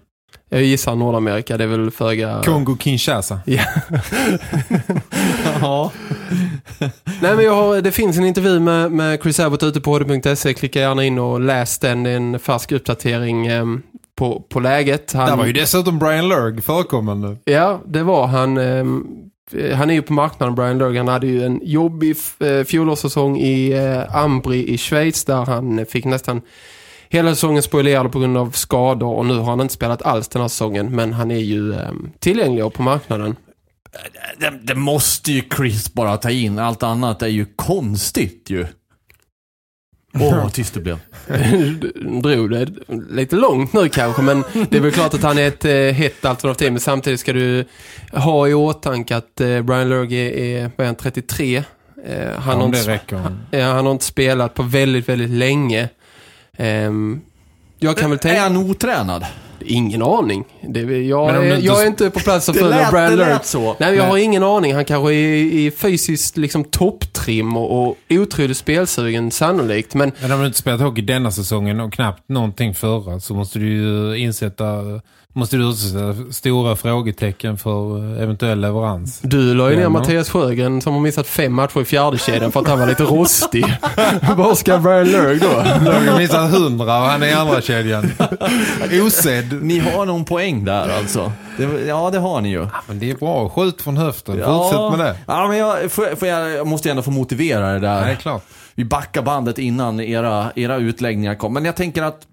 Jag gissar Nordamerika, det är väl föga... Kongo-Kinshasa. Ja. Ja. Nej men jag har, det finns en intervju med, med Chris Abbott ute på hd.se. Klicka gärna in och läs den. Det är en färsk uppdatering eh, på, på läget. Han, Där var ju dessutom Brian Lurg förekommande. Ja, det var han. Eh, han är ju på marknaden, Brian Lurg. Han hade ju en jobbig eh, fjolårssäsong i eh, Ambri i Schweiz där han fick nästan hela säsongen spoilerad på grund av skador och nu har han inte spelat alls den här säsongen men han är ju eh, tillgänglig och på marknaden. Det, det måste ju Chris bara ta in. Allt annat är ju konstigt ju. Åh, vad tyst det blev. drog det lite långt nu kanske men det är väl klart att han är ett eh, hett alternativ men samtidigt ska du ha i åtanke att eh, Brian Lurg är, är, vad är han, 33 eh, han, Ja, har inte, räcker. ja, han har inte spelat på väldigt, väldigt länge jag kan väl Är tänka... han otränad? Ingen aning. Det, jag, är, du inte- jag är inte på plats att följa Lurg. lät så. Nej, jag har ingen aning. Han kanske är i fysiskt liksom topptrim och, och otroligt spelsugen sannolikt. Men Men om du inte spelat hockey denna säsongen och knappt någonting förra så måste du ju insätta, måste du utsätta stora frågetecken för eventuell leverans. du la ju ner Ja, Mattias Sjögren som har missat fem matcher i fjärde kedjan för att han var lite rostig. Var ska Brian Lurg då? Lurg har missat hundra och han är i andra kedjan. Osedd. Ni har någon poäng där alltså. Det, ja, det har ni ju. Men det är bra. Skjut från höften. Fortsätt med det. Ja, men jag, får, får jag, jag måste ändå få motivera det där. Nej, klart. Vi backar bandet innan era, era utläggningar kom. Men jag tänker att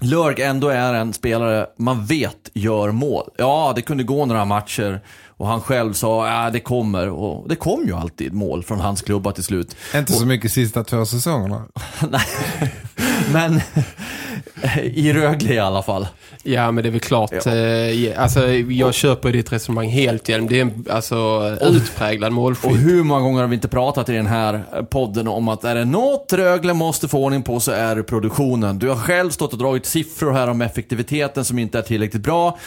Lörg ändå är en spelare man vet gör mål. Ja, det kunde gå några matcher och han själv sa ja det kommer. Och det kom ju alltid mål från hans klubba till slut. Inte så mycket sista två säsongerna. Nej, men i Rögle i alla fall. Ja, men det är väl klart. Eh, ja, alltså, jag köper ditt resonemang helt igen. Det är en alltså, utpräglad Och målskytt. hur många gånger har vi inte pratat i den här podden om att är det något Rögle måste få ordning på så är det produktionen. Du har själv stått och dragit siffror här om effektiviteten som inte är tillräckligt bra.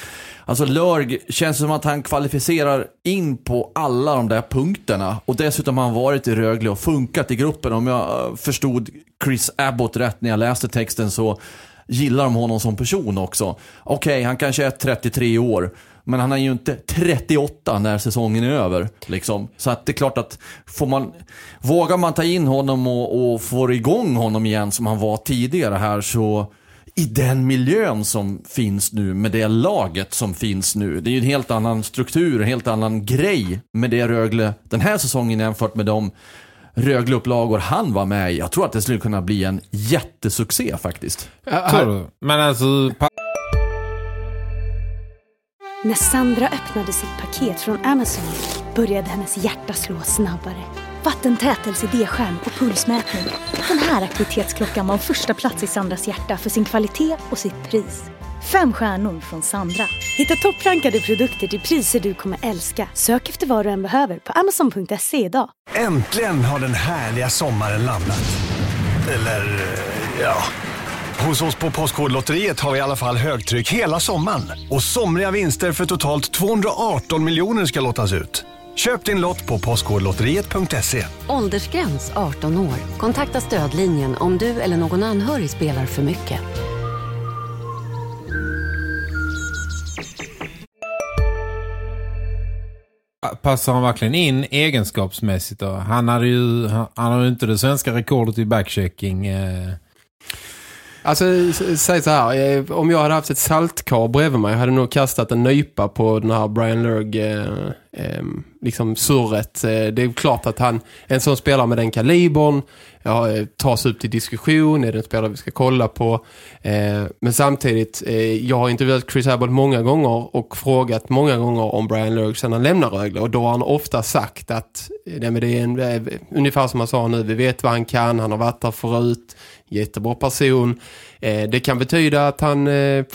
Alltså Lörg känns som att han kvalificerar in på alla de där punkterna. Och dessutom har han varit i Rögle och funkat i gruppen om jag eh, förstod Chris Abbott rätt när jag läste texten så gillar de honom som person också. Okej, han kanske är 33 år. Men han är ju inte 38 när säsongen är över. Liksom. Så att det är klart att får man, vågar man ta in honom och, och får igång honom igen som han var tidigare här så i den miljön som finns nu med det laget som finns nu. Det är ju en helt annan struktur, en helt annan grej med det Rögle den här säsongen jämfört med de Rögle-upplagor han var med i. Jag tror att det skulle kunna bli en jättesuccé faktiskt. Tror du? Men alltså... När Sandra öppnade sitt paket från Amazon började hennes hjärta slå snabbare. Vattentät LCD-skärm och pulsmätning. Den här aktivitetsklockan var första plats i Sandras hjärta för sin kvalitet och sitt pris. Fem stjärnor från Sandra. Hitta topprankade produkter till priser du kommer älska. Sök efter vad du än behöver på amazon.se idag. Äntligen har den härliga sommaren landat. Eller, eh, ja. Hos oss på Postkodlotteriet har vi i alla fall högtryck hela sommaren. Och somriga vinster för totalt 218 miljoner ska lottas ut. Köp din lott på postkodlotteriet.se. Åldersgräns 18 år. Kontakta stödlinjen om du eller någon anhörig spelar för mycket. Passar han verkligen in egenskapsmässigt då? Han hade ju han, hade ju inte det svenska rekordet i backchecking. Eh. Alltså, säg så här. Eh, om jag hade haft ett saltkar bredvid mig hade jag nog kastat en nypa på den här Brian Lurg eh, eh, liksom surret. Eh, det är klart att han, en sån spelare med den kalibern ja, eh, tas upp till diskussion. Är det en spelare vi ska kolla på? Eh, men samtidigt, eh, jag har intervjuat Chris Abbott många gånger och frågat många gånger om Brian Lurg sedan han lämnar Rögle. Och då har han ofta sagt att eh, nej, men det är en, eh, ungefär som han sa nu, vi vet vad han kan, han har varit där förut jättebra person. Eh, det kan betyda att han, eh,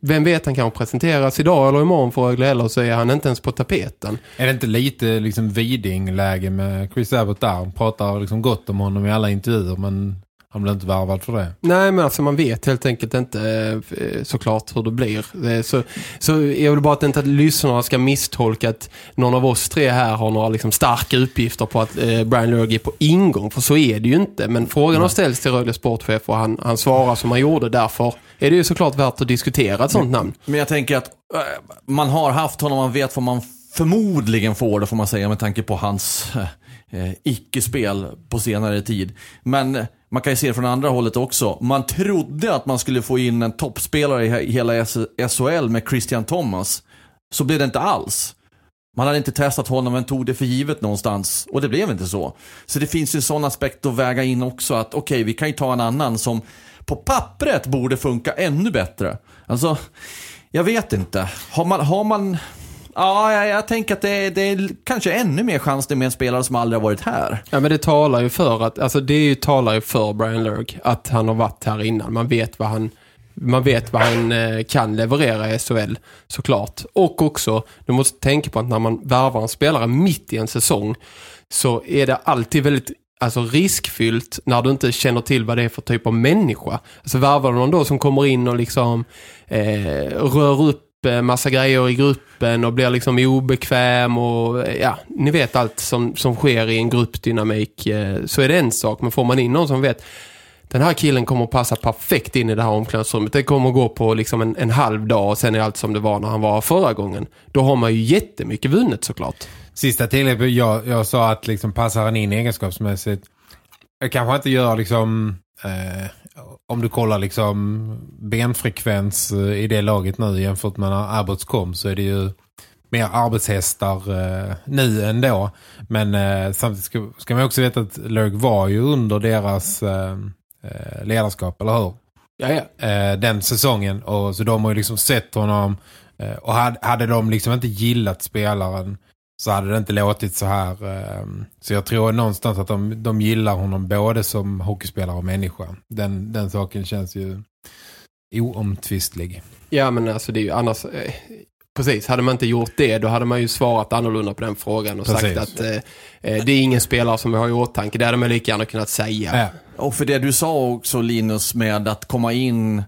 vem vet, han kan presenteras idag eller imorgon för Rögle eller så är han inte ens på tapeten. Är det inte lite liksom vidingläge med Chris Abbott där? Han pratar liksom gott om honom i alla intervjuer men han blir inte värvad för det. Nej, men alltså man vet helt enkelt inte eh, såklart hur det blir. Eh, Så, så jag vill bara att inte att lyssnarna ska misstolka att någon av oss tre här har några liksom starka uppgifter på att eh, Brian Lurg är på ingång, för så är det ju inte. Men frågan har ställts till Rögle sportchef och han, han svarar som han gjorde. Därför är det ju såklart värt att diskutera ett sånt namn. Men jag tänker att man har haft honom, man vet vad man förmodligen får det får man säga med tanke på hans eh, icke-spel på senare tid. Men man kan ju se det från andra hållet också. Man trodde att man skulle få in en toppspelare i hela SHL med Christian Thomas. Så blev det inte alls. Man hade inte testat honom men tog det för givet någonstans. Och det blev inte så. Så det finns ju en sån aspekt att väga in också att okej, vi kan ju ta en annan som på pappret borde funka ännu bättre. Alltså, jag vet inte. Har man, har man Ja, jag, jag tänker att det det är kanske ännu mer chans det med en spelare som aldrig har varit här. Ja, men det talar ju för att, alltså det är ju, talar ju för Brian Lurg att han har varit här innan. Man vet vad han, man vet vad han eh, kan leverera i SHL, såklart. Och också, du måste tänka på att när man värvar en spelare mitt i en säsong så är det alltid väldigt alltså riskfyllt när du inte känner till vad det är för typ av människa. Alltså värvar du någon då som kommer in och liksom eh, rör upp Eh, massa grejer i gruppen och blir liksom obekväm och eh, ja, ni vet allt som, som sker i en gruppdynamik eh, så är det en sak. Men får man in någon som vet den här killen kommer att passa perfekt in i det här omklädningsrummet. Det kommer att gå på liksom en, en halv dag och sen är allt som det var när han var förra gången. Då har man ju jättemycket vunnet såklart. Sista tillägget, jag, jag sa att liksom passar han in egenskapsmässigt. Jag kanske inte gör liksom, eh, om du kollar liksom benfrekvens eh, i det laget nu jämfört med när Abbots kom så är det ju mer arbetshästar eh, nu än då. Men eh, samtidigt ska, ska man också veta att Lurg var ju under deras eh, eh, ledarskap, eller hur? Ja, ja. eh, den säsongen. Och, så de har ju liksom sett honom. Eh, och hade, hade de liksom inte gillat spelaren så hade det inte låtit så här. Eh, så jag tror någonstans att de, de gillar honom både som hockeyspelare och människa. Den, den saken känns ju oomtvistlig. Ja, men alltså det är ju annars... Eh, precis, hade man inte gjort det då hade man ju svarat annorlunda på den frågan och Precis. sagt att eh, eh, det är ingen spelare som vi har i åtanke. Det hade man lika gärna kunnat säga. Ja. Och för det du sa också Linus med att komma in,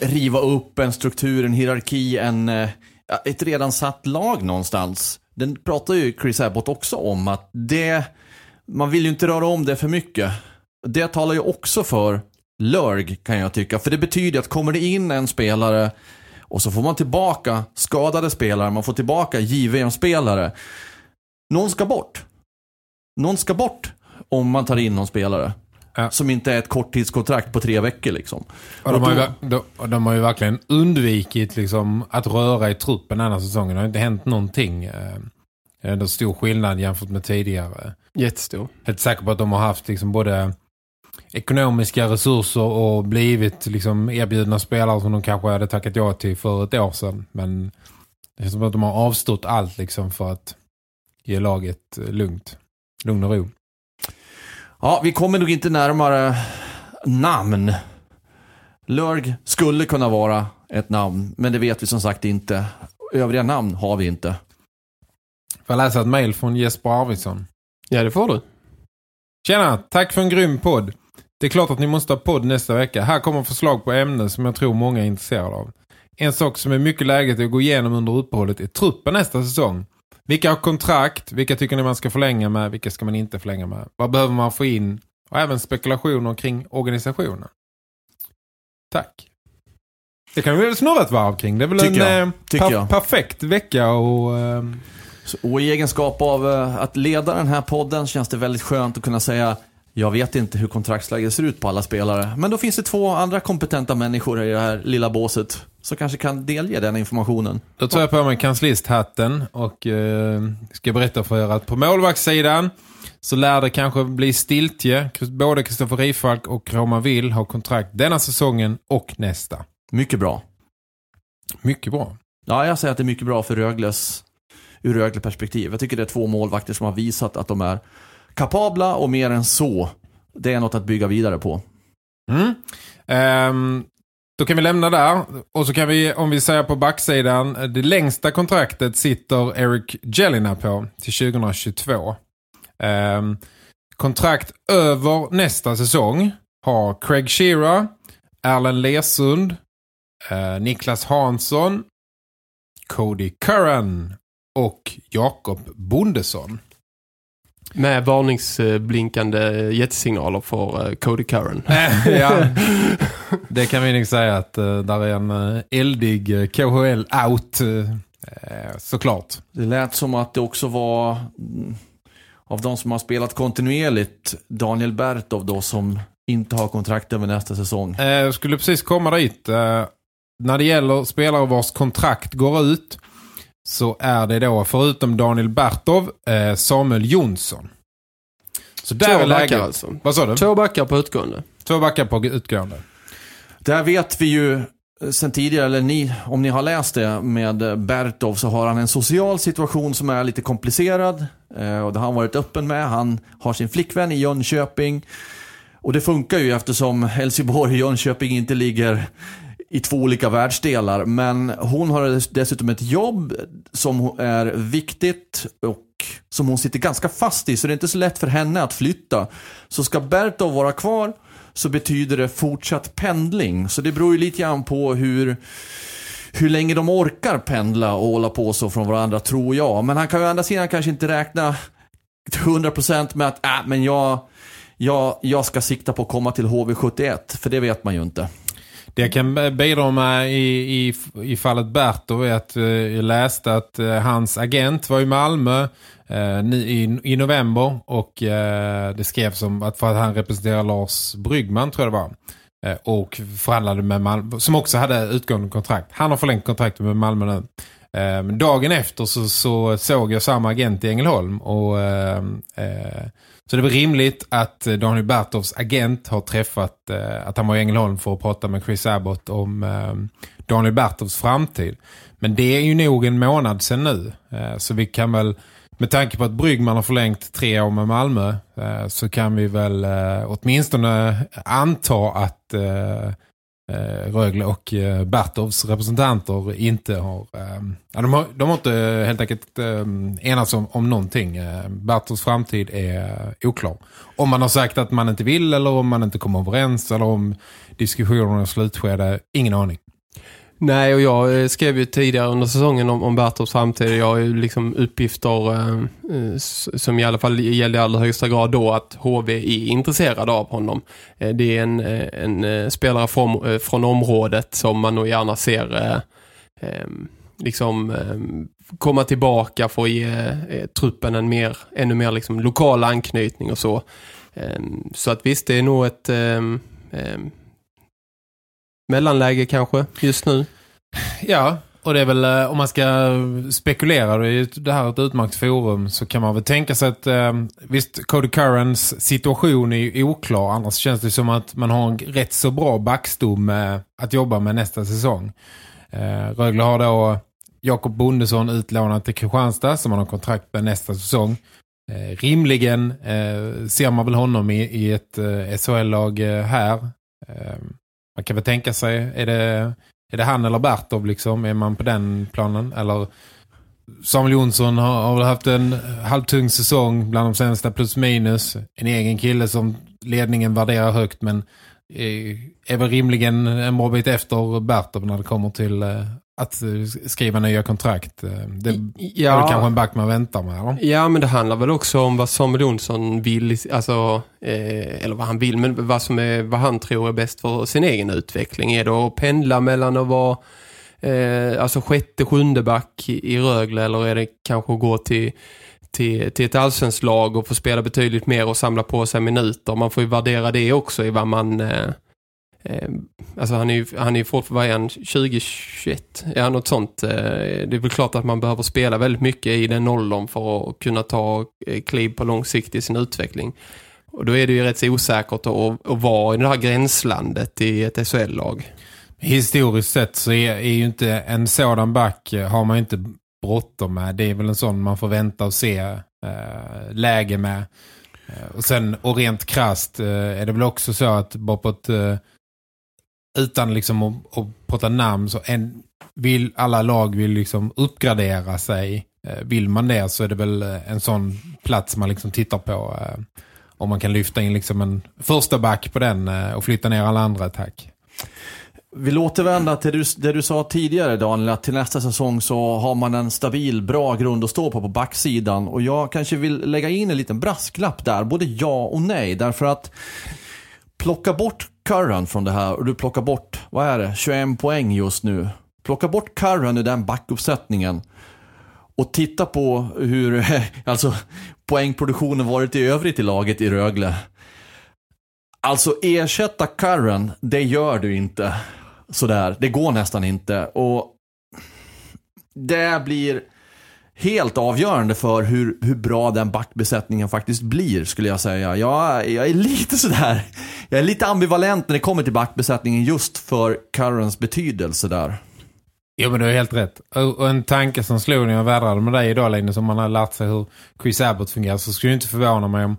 riva upp en struktur, en hierarki, en, eh, ett redan satt lag någonstans. Den pratar ju Chris Abbott också om att det, man vill ju inte röra om det för mycket. det talar ju också för Lörg kan jag tycka. För det betyder att kommer det in en spelare och så får man tillbaka skadade spelare, man får tillbaka JVM-spelare. Någon ska bort. Någon ska bort om man tar in någon spelare. Ja. Som inte är ett korttidskontrakt på tre veckor liksom. Och de, har ju, de, de har ju verkligen undvikit liksom, att röra i truppen den här säsongen. Det har inte hänt någonting. eh, Det är ändå stor skillnad jämfört med tidigare. Jättestor. Helt säker på att de har haft liksom, både ekonomiska resurser och blivit liksom, erbjudna spelare som de kanske hade tackat ja till för ett år sedan. Men det är som att de har avstått allt liksom, för att ge laget eh, lugnt. Lugn och ro. Ja, vi kommer nog inte närmare namn. Lörg skulle kunna vara ett namn, men det vet vi som sagt inte. Övriga namn har vi inte. Får jag läsa ett mejl från Jesper Arvidsson. Ja, det får du. Tjena, tack för en grym podd. Det är klart att ni måste ha podd nästa vecka. Här kommer förslag på ämnen som jag tror många är intresserade av. En sak som är mycket läget att gå igenom under uppehållet är truppen nästa säsong. Vilka har kontrakt? Vilka tycker ni man ska förlänga med? Vilka ska man inte förlänga med? Vad behöver man få in? Och även spekulationer kring organisationen. Tack. Det kan vi väl snurra ett varv kring. Det är väl Tycker en eh, per- perfekt vecka och... Eh, Så, och i egenskap av eh, att leda den här podden känns det väldigt skönt att kunna säga jag vet inte hur kontraktsläget ser ut på alla spelare. Men då finns det två andra kompetenta människor i det här lilla båset som kanske kan delge den informationen. Då tar jag på mig kanslisthatten och eh, ska berätta för er att på målvaktssidan så lär det kanske bli stiltje. Både Kristoffer Rifalk och Roman Will har kontrakt denna säsongen och nästa. Mycket bra. Mycket bra. Ja, jag säger att det är mycket bra för Rögles, ur Rögle perspektiv. Jag tycker det är två målvakter som har visat att de är kapabla och mer än så. Det är något att bygga vidare på. Mm. Um, då kan vi lämna där. Och så kan vi, om vi säger på backsidan, eh, det längsta kontraktet sitter Eric Jelina på till 2022. Um, ehm, kontrakt över nästa säsong har Craig Shearer, Erlen Lesund, uh, eh, Niklas Hansson, Cody Curran och Jakob Bondesson. Med varningsblinkande jättesignaler för eh, Cody Curran. ja, det kan vi nog säga att uh, där är en eldig KHL out såklart. Det lät som att det också var mm, av de som har spelat kontinuerligt Daniel Bertov då som inte har kontrakt över nästa säsong. Eh, Jag skulle precis komma dit. Eh, när det gäller spelare vars kontrakt går ut så är det då förutom Daniel Bertov eh, Samuel Jonsson. Så där Två är läget. backar alltså. Vad sa du? Två backar på utgående. Två backar på utgående. Där vet vi ju eh, sen tidigare, eller ni, om ni har läst det med Bertov så har han en social situation som är lite komplicerad. Eh, och det har han varit öppen med. Han har sin flickvän i Jönköping. Och det funkar ju eftersom Helsingborg och Jönköping inte ligger i två olika världsdelar. Men hon har dessutom ett jobb som är viktigt och som hon sitter ganska fast i. Så det är inte så lätt för henne att flytta. Så ska Bertov vara kvar så betyder det fortsatt pendling. Så det beror ju lite grann på hur, hur länge de orkar pendla och hålla på så från varandra tror jag. Men han kan ju å andra sidan kanske inte räkna 100% med att äh, men jag, jag, jag ska sikta på att komma till HV71. För det vet man ju inte. Det jag kan bidra med i, i, i fallet Berto är att eh, jag läste att eh, hans agent var i Malmö eh, i, i november och eh, det skrevs om att för att han representerar Lars Bryggman tror jag det var. Eh, och förhandlade med Malmö, som också hade utgående kontrakt. Han har förlängt kontraktet med Malmö nu. Um, dagen efter så, så såg jag samma agent i Ängelholm och um, uh, så det var rimligt att Daniel Bertovs agent har träffat uh, att han var i Ängelholm för att prata med Chris Abbott om um, Daniel Bertovs framtid. Men det är ju nog en månad sedan nu. uh, så vi kan väl, med tanke på att Bryggman har förlängt tre år med Malmö så kan vi väl åtminstone anta att Eh, Rögle och eh, Bertovs representanter inte har, eh, ja, de har de har inte helt enkelt eh, enats om, om någonting. Eh, Bertovs framtid är oklar. Om man har sagt att man inte vill eller om man inte kommer överens eller om diskussionerna slutskede, ingen aning. Nej, och jag eh, skrev ju tidigare under säsongen om, om Bertorps framtid. Jag har ju liksom uppgifter eh, eh som i alla fall gällde i allra högsta grad då att HV är intresserad av honom. Eh, det är en, eh, en spelare från, från området som man nog gärna ser eh, eh, liksom eh, komma tillbaka för att ge eh, truppen en mer, ännu mer liksom lokal anknytning och så. Eh, så att visst, det är nog ett eh, eh, mellanläge kanske just nu. Ja, och det är väl eh, om man ska spekulera, det är det här ett utmärkt forum, så kan man väl tänka sig att eh, visst, Cody Currens situation är ju oklar, annars känns det som att man har en rätt så bra backstomme att jobba med nästa säsong. Eh, Rögle har då Jakob Bondesson utlånat till Kristianstad som han har kontrakt med nästa säsong. Eh, rimligen eh, ser man väl honom i, i ett eh, SHL-lag eh, här. Eh, man kan väl tänka sig, är det, är det han eller Bertov liksom? Är man på den planen? Eller Samuel Jonsson har, har väl haft en halvtung säsong bland de senaste plus minus. En egen kille som ledningen värderar högt men är, är väl rimligen en bra bit efter Bertov när det kommer till eh, att eh, skriva nya kontrakt. Eh, Det är Ja. väl kanske en back man väntar med, eller? Ja, men det handlar väl också om vad Samuel Jonsson vill, alltså, eh, eller vad han vill, men vad, som är, vad han tror är bäst för sin egen utveckling. Är det att pendla mellan att vara eh, alltså sjätte, sjunde back i, Rögle eller är det kanske att gå till, till, till ett allsvenskt lag och få spela betydligt mer och samla på sig minuter. Man får ju värdera det också i vad man... Eh, eh, alltså han är ju han är ju fortfarande, vad 2021? Ja, något sånt. Eh, det är väl klart att man behöver spela väldigt mycket i den åldern för att kunna ta eh, kliv på lång sikt i sin utveckling. Och då är det ju rätt så osäkert att, att vara i det här gränslandet i ett SHL-lag. Historiskt sett så är, är ju inte en sådan back eh, har man ju inte bråttom med. Det är väl en sån man får vänta och se eh, läge med. Eh, och sen, och rent krasst eh, är det väl också så att bara på ett, eh, utan liksom att, att prata namn så en, vill alla lag vill liksom uppgradera sig. Eh, vill man det så är det väl eh, en sån plats man liksom tittar på. Eh, om man kan lyfta in liksom en första back på den och flytta ner alla andra tack. Vi låter vända till det du, det du sa tidigare Daniel, att till nästa säsong så har man en stabil, bra grund att stå på på backsidan. Och jag kanske vill lägga in en liten brasklapp där, både ja och nej. Därför att plocka bort Curran från det här och du plockar bort, vad är det, 21 poäng just nu. Plocka bort Curran ur den backuppsättningen och titta på hur alltså, poängproduktionen varit i övrigt i laget i Rögle. Alltså ersätta Curran, det gör du inte sådär. Det går nästan inte. Och det blir helt avgörande för hur, hur bra den backbesättningen faktiskt blir, skulle jag säga. Jag, jag är lite sådär, jag är lite ambivalent när det kommer till backbesättningen just för Currans betydelse där. Jo men du har helt rätt. Och en tanke som slog när jag vädrade med dig idag Linus, om man har lärt sig hur Chris Abbott fungerar så skulle det inte förvåna mig om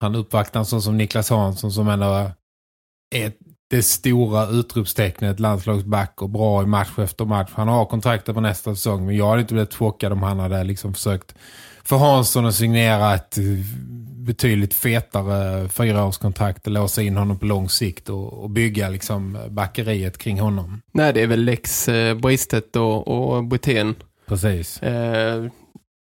han uppvaktar en sån som Niklas Hansson som ändå är det stora utropstecknet landslagsback och bra i match efter match. Han har kontraktet på nästa säsong men jag hade inte blivit chockad om han hade liksom försökt för Hansson att signera ett eh, betydligt fetare fyraårskontrakt och låsa in honom på lång sikt och, och bygga liksom backeriet kring honom. Nej, det är väl Lex eh, Bristet och, och Brithén. Precis. Eh,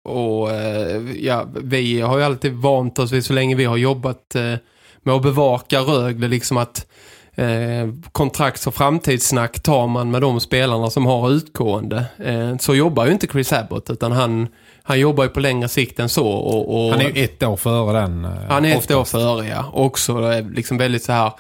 och eh, ja, vi har ju alltid vant oss vid så länge vi har jobbat eh, med att bevaka Rögle liksom att eh, kontrakts- och framtidssnack tar man med de spelarna som har utgående. Eh, så jobbar ju inte Chris Abbott utan han, han jobbar ju på längre sikt än så. Och, och Han är ju ett år före den. eh, han är ett år oftast. före, ja. Också liksom väldigt så här...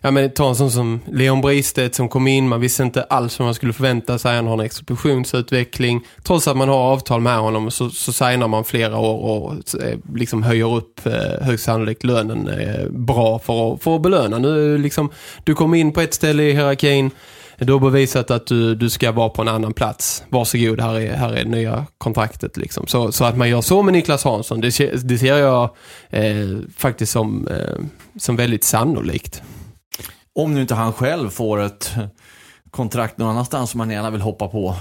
Ja, men ta en sån som Leon Bristedt som kom in. Man visste inte alls vad man skulle förvänta sig. Han har en explosionsutveckling. Trots att man har avtal med honom så, så signar man flera år och eh, liksom höjer upp eh, högst sannolikt lönen eh, bra för att, för att belöna. Nu liksom, du kom in på ett ställe i hierarkin. Du har bevisat att du, du ska vara på en annan plats. Varsågod, här är, här är det nya kontraktet. Liksom. Så, så att man gör så med Niklas Hansson, det, ser- det ser jag eh, faktiskt som, eh, som väldigt sannolikt. Om nu inte han själv får ett kontrakt någon annanstans som han gärna vill hoppa på.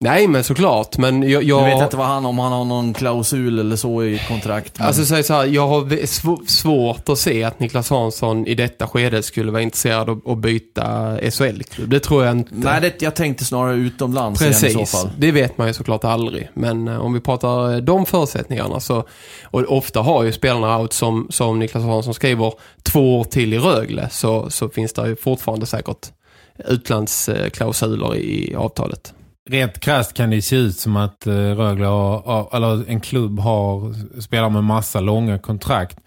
Nej, men såklart. Men jag... jag... Du vet inte vad han, om han har någon klausul eller så i kontrakt. Men... Alltså säg så här, jag har sv- svårt att se att Niklas Hansson i detta skedet skulle vara intresserad av att byta SHL-klubb. Det tror jag inte. Nej, det, jag tänkte snarare utomlands igen i så Precis, fall. det vet man ju såklart aldrig. Men eh, om vi pratar eh, de förutsättningarna så, och ofta har ju spelarna out som, som Niklas Hansson skriver två år till i Rögle så, så finns det ju fortfarande säkert utlandsklausuler i avtalet. Rent krasst kan det se ut som att eh, Rögle har, eller en klubb har spelar med massa långa kontrakt.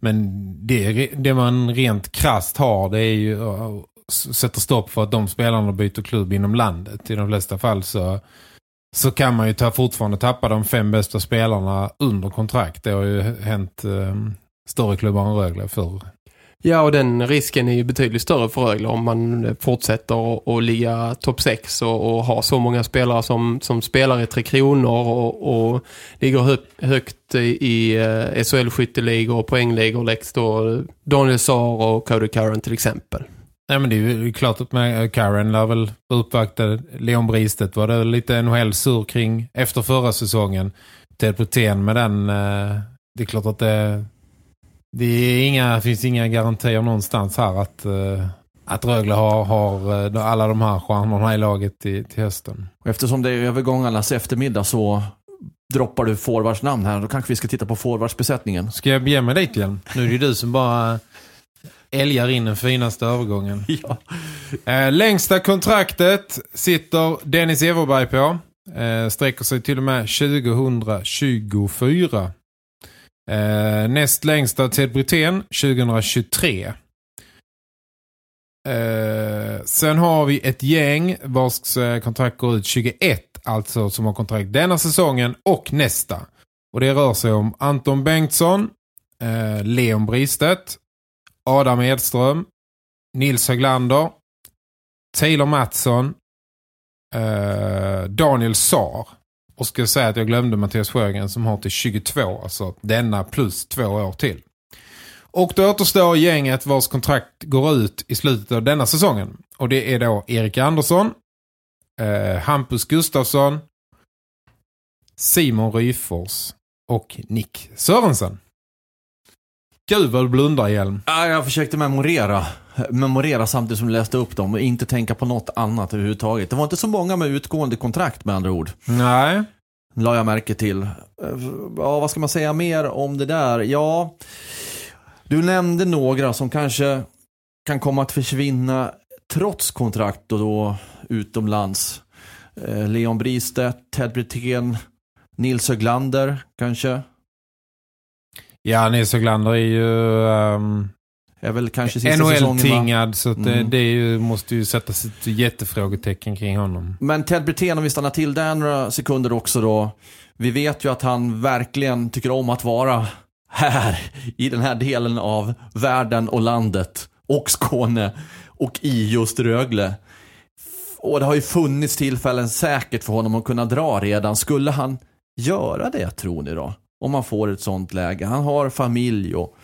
Men det, det man rent krasst har det är ju eh, sätter stopp för att de spelarna byter klubb inom landet. I de flesta fall så, så kan man ju ta, fortfarande tappa de fem bästa spelarna under kontrakt. Det har ju hänt eh, större klubbar än Rögle förr. Ja, och den risken är ju betydligt större för Rögle om man fortsätter att- ligga topp 6 och, och ha så många spelare som, som spelar i Tre Kronor och, och ligger hög, högt i, eh, SHL-skytteligor och poängligor Läggs då Daniel Saar och Cody Curran till exempel. Nej men det är ju klart att med Karen lär väl uppvakta Leon Bristet var det lite NHL-sur kring efter förra säsongen. Ted Brutén med den eh, det är klart att det det är inga, finns inga garantier någonstans här att, eh, att Rögle har, har eh, alla de här stjärnorna i laget till, till hösten. Och eftersom det är övergångarnas eftermiddag så droppar du forwardsnamn här. Då kanske vi ska titta på forwardsbesättningen. Ska jag bege mig dit igen? Nu är det du som bara älgar in den finaste övergången. Ja. Eh, längsta kontraktet sitter Dennis Everberg på. Sträcker sig till och med 2024. Eh, näst längsta Ted Brithén 2023. Eh, sen har vi ett gäng vars eh, kontrakt går ut 21. Alltså som har kontrakt denna säsongen och nästa. Och det rör sig om Anton Bengtsson, eh, Leon Bristedt, Adam Edström, Nils Höglander, Taylor Mattsson, eh, Daniel Saar. Och ska säga att jag glömde Mattias Sjögren som har till 22. Alltså denna plus två år till. Och då återstår gänget vars kontrakt går ut i slutet av denna säsongen. Och det är då Erik Andersson, eh, Hampus Gustafsson, Simon Ryfors och Nick Sörensen. Gud vad du blundar Hjelm. Ja, jag försökte memorera. Memorera samtidigt som jag läste upp dem och inte tänka på något annat överhuvudtaget. Det var inte så många med utgående kontrakt med andra ord. Nej. La jag märke till. Ja, vad ska man säga mer om det där? Ja, du nämnde några som kanske kan komma att försvinna trots kontrakt och då utomlands. Eh, Leon Bristedt, Ted Brithén, Nils Höglander kanske. Ja, Nils Höglander är ju um, Är väl kanske sista? NHL-tingad så det, Mm. det är ju, måste ju sättas ett jättefrågetecken kring honom. Men Ted Brithén, om vi stannar till där några sekunder också då. Vi vet ju att han verkligen tycker om att vara här i den här delen av världen och landet och Skåne och i just Rögle. Och det har ju funnits tillfällen säkert för honom att kunna dra redan. Skulle han göra det tror ni då? Om man får ett sånt läge. Han har familj och,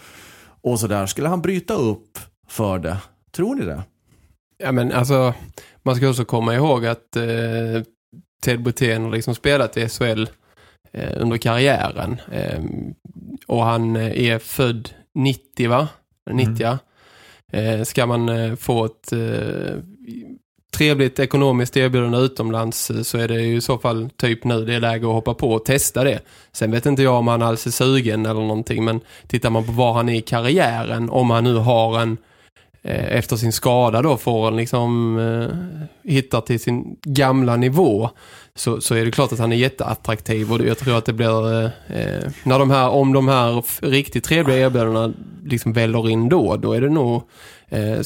och sådär. Skulle han bryta upp för det? Tror ni det? Ja men alltså, man ska också komma ihåg att eh, Ted Brithén har liksom spelat i SHL eh, under karriären. Eh, och han eh, är född 90 va? 90 ja. Eh, ska man eh, få ett trevligt ekonomiskt erbjudande utomlands eh, så är det ju i så fall typ nu det är läge att hoppa på och testa det. Sen vet inte jag om han alls är sugen eller någonting men tittar man på var han är i karriären om han nu har en eh, efter sin skada då får han liksom eh, hitta till sin gamla nivå så, så är det klart att han är jätteattraktiv och jag tror att det blir eh, eh, när de här, om de här riktigt trevliga erbjudandena liksom väller in då, då är det nog eh,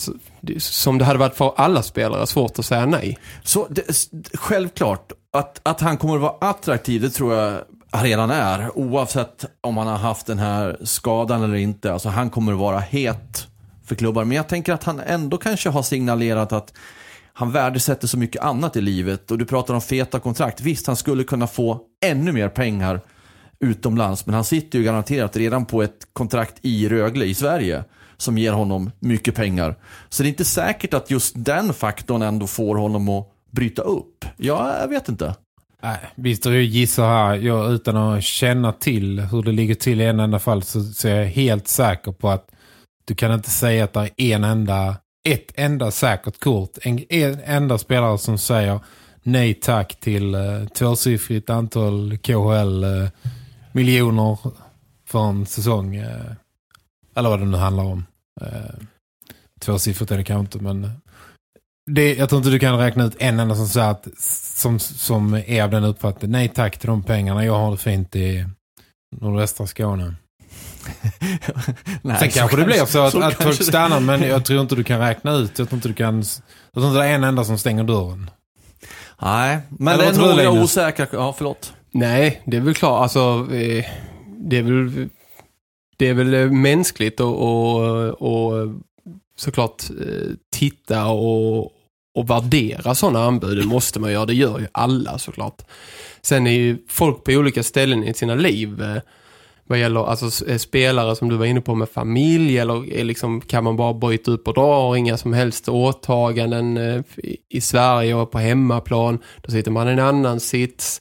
som det hade varit för alla spelare svårt att säga nej. Så det, självklart, att, att han kommer att vara attraktiv, det tror jag redan är. Oavsett om han har haft den här skadan eller inte. Alltså han kommer att vara het för klubbar. Men jag tänker att han ändå kanske har signalerat att han värdesätter så mycket annat i livet. Och du pratar om feta kontrakt. Visst, han skulle kunna få ännu mer pengar utomlands. Men han sitter ju garanterat redan på ett kontrakt i Rögle i Sverige. Som ger honom mycket pengar. Så det är inte säkert att just den faktorn ändå får honom att bryta upp. Ja, jag vet inte. Nej, visst är gissar här, jag, utan att känna till hur det ligger till i en enda fall så, så är jag helt säker på att du kan inte säga att det är en enda, ett enda säkert kort. En, en enda spelare som säger nej tack till eh, tvåsiffrigt antal KHL eh, miljoner för en säsong. Eh, eller vad det nu handlar om. Eh, tvåsiffrigt är det kanske inte, men det, jag tror inte du kan räkna ut en enda som säger att som, som är av den uppfattningen. Nej tack till de pengarna. Jag har det fint i nordvästra Skåne. Nej, Sen kanske det blir så att, så att folk stannar men jag tror inte du kan räkna ut. Jag tror inte du kan... Jag tror inte det är en enda som stänger dörren. Nej, men Eller det är några osäkra... Ja, förlåt. Nej, det är väl klart. Alltså, eh, det är väl, det är väl eh, mänskligt och, och, och såklart eh, titta och, och värdera sådana anbud. Det måste man göra. Det gör ju alla såklart. Sen är ju folk på olika ställen i sina liv eh, vad gäller alltså, spelare som du var inne på med familj eller liksom, kan man bara bryta upp och dra och inga som helst åtaganden i Sverige och på hemmaplan. Då sitter man i en annan sits.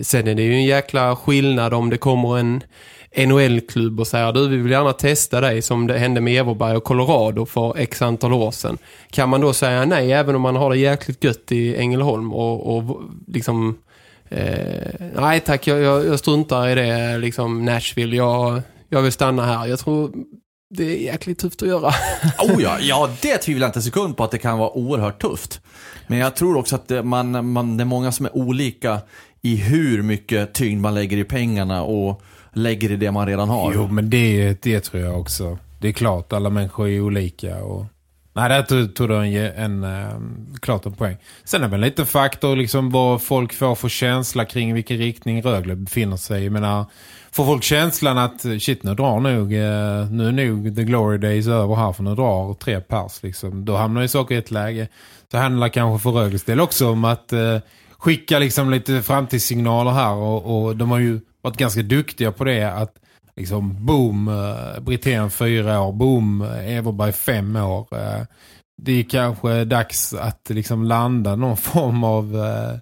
Sen är det ju en jäkla skillnad om det kommer en NHL-klubb och säger du vi vill gärna testa dig som det hände med Everberg och Colorado för x antal år sedan. Kan man då säga nej även om man har det jäkligt gött i Ängelholm och, och liksom Eh, nej tack, jag, jag, jag struntar i det liksom Nashville. Jag, jag vill stanna här. Jag tror det är jäkligt tufft att göra. Oh ja, ja, det tvivlar jag inte en sekund på att det kan vara oerhört tufft. Men jag tror också att det, man, man, det är många som är olika i hur mycket tyngd man lägger i pengarna och lägger i det man redan har. Jo, men det, det tror jag också. Det är klart, alla människor är olika. Och... Nej, där tog, tog du en, en, en, klart en poäng. Sen är det väl lite faktor liksom vad folk får för känsla kring vilken riktning Rögle befinner sig. Jag menar, får folk känslan att eh, shit, nu drar nog, eh, nu är nog the glory days över här för nu drar tre pers liksom. Då hamnar ju saker i ett läge. Så handlar kanske för Rögles del också om att eh, skicka liksom lite framtidssignaler här och, och de har ju varit ganska duktiga på det att liksom boom, uh, Brithén fyra år, boom, eh, Everberg fem år. Eh, det är kanske dags att liksom landa någon form av eh,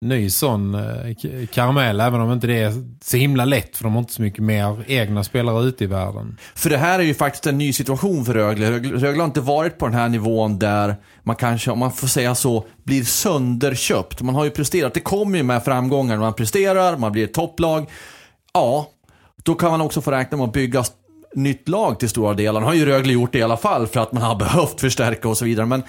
ny sån eh, karamell, även om inte det är så himla lätt för de har inte så mycket mer egna spelare ute i världen. För det här är ju faktiskt en ny situation för Rögle. Rögle, har inte varit på den här nivån där man kanske, om man får säga så, blir sönderköpt. Man har ju presterat, det kommer ju med framgångar. Man presterar, man blir ett topplag. Ja, då kan man också få räkna med att bygga nytt lag till stora delar. Nu har ju Rögle gjort det i alla fall för att man har behövt förstärka och så vidare. Men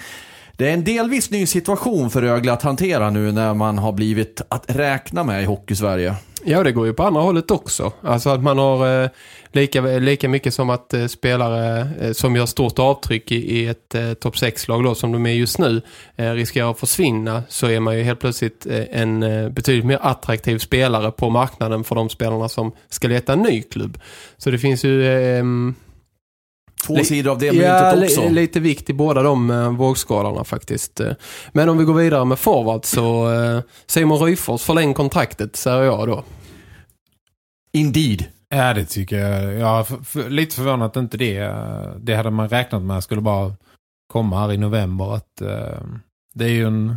det är en delvis ny situation för Rögle att hantera nu när man har blivit att räkna med i Hockey-Sverige. Ja, det går ju på andra hållet också. Alltså att man har eh, lika, lika mycket som att eh, spelare eh, som gör stort avtryck i, i ett eh, topp 6-lag då, som de är just nu eh, riskerar att försvinna så är man ju helt plötsligt eh, en eh, betydligt mer attraktiv spelare på marknaden för de spelarna som ska leta en ny klubb. Så det finns ju... Ehm, Två Li- sidor av det ja, myntet också. li- lite vikt i båda de eh, vågskålarna faktiskt. Eh, Men om vi går vidare med forward så eh, Simon Ryfors förläng kontraktet, säger jag då. Indeed. Ja, det tycker jag. Jag är för, för, lite förvånad att inte det, eh, det hade man räknat med skulle bara komma här i november. Att, eh, det är ju en,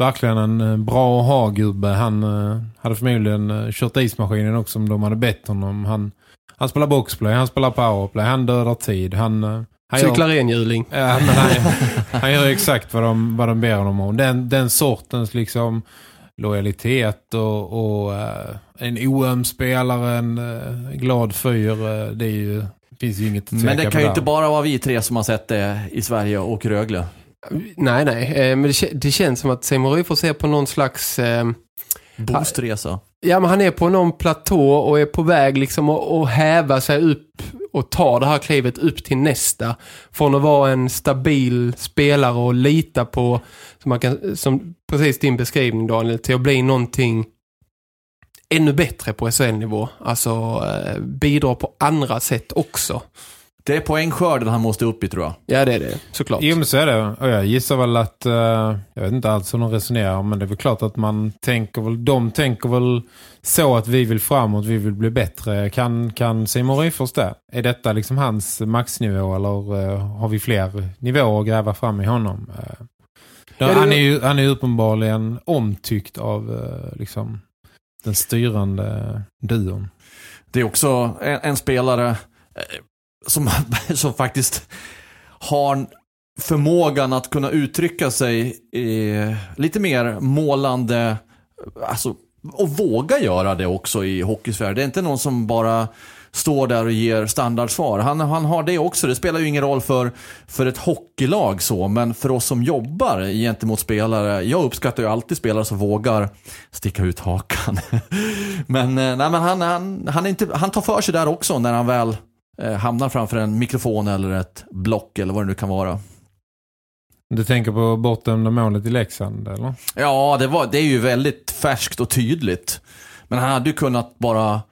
verkligen en eh, bra att ha gubbe. Han eh, hade förmodligen kört ismaskinen också om de hade bett honom. Han, han spelar boxplay, han spelar powerplay, han dödar tid. Han, eh, han gör- Cyklar enhjuling. Ja, men han, han gör exakt vad de, vad de ber honom om. Den, den sortens liksom lojalitet och, och eh, en oöm spelare, en eh, glad fyr. det är ju, finns ju inget att Men det kan ju inte bara vara vi tre som har sett det i Sverige och Rögle. Nej, nej. Men det, det känns som att Simon Ryfors är på någon slags... Eh, Boostresa ja, men han är på någon platå och är på väg liksom att, att häva sig upp och ta det här klivet upp till nästa. Från att vara en stabil spelare och lita på, som, man kan, som precis din beskrivning Daniel, till att bli någonting ännu bättre på SHL-nivå. Alltså eh, bidra på andra sätt också. Det är poängskörden han måste upp i tror jag. Ja, det är det. Såklart. Jo, men så är det. Och jag gissar väl att, eh, jag vet inte alls hur de resonerar, men det är väl klart att man tänker väl, de tänker väl så att vi vill framåt, vi vill bli bättre. Kan, kan Simon Ryfors det? Är detta liksom hans maxnivå eller eh, har vi fler nivåer att gräva fram i honom? Eh, Ja, Ja, det- han, är ju, han är ju uppenbarligen omtyckt av liksom, den styrande duon. Det är också en, en spelare som, som faktiskt har förmågan att kunna uttrycka sig lite mer målande, alltså, och våga göra det också i hockeysfär. Det är inte någon som bara står där och ger standardsvar. Han, han har det också. Det spelar ju ingen roll för, för ett hockeylag så, men för oss som jobbar gentemot spelare. Jag uppskattar ju alltid spelare som vågar sticka ut hakan. men eh, nej, men han, han, han, är inte, han tar för sig där också när han väl hamnar framför en mikrofon eller ett block eller vad det nu kan vara. Du tänker på bortdömda målet i Leksand, eller? Ja, det, var, det är ju väldigt färskt och tydligt. Men han hade ju kunnat bara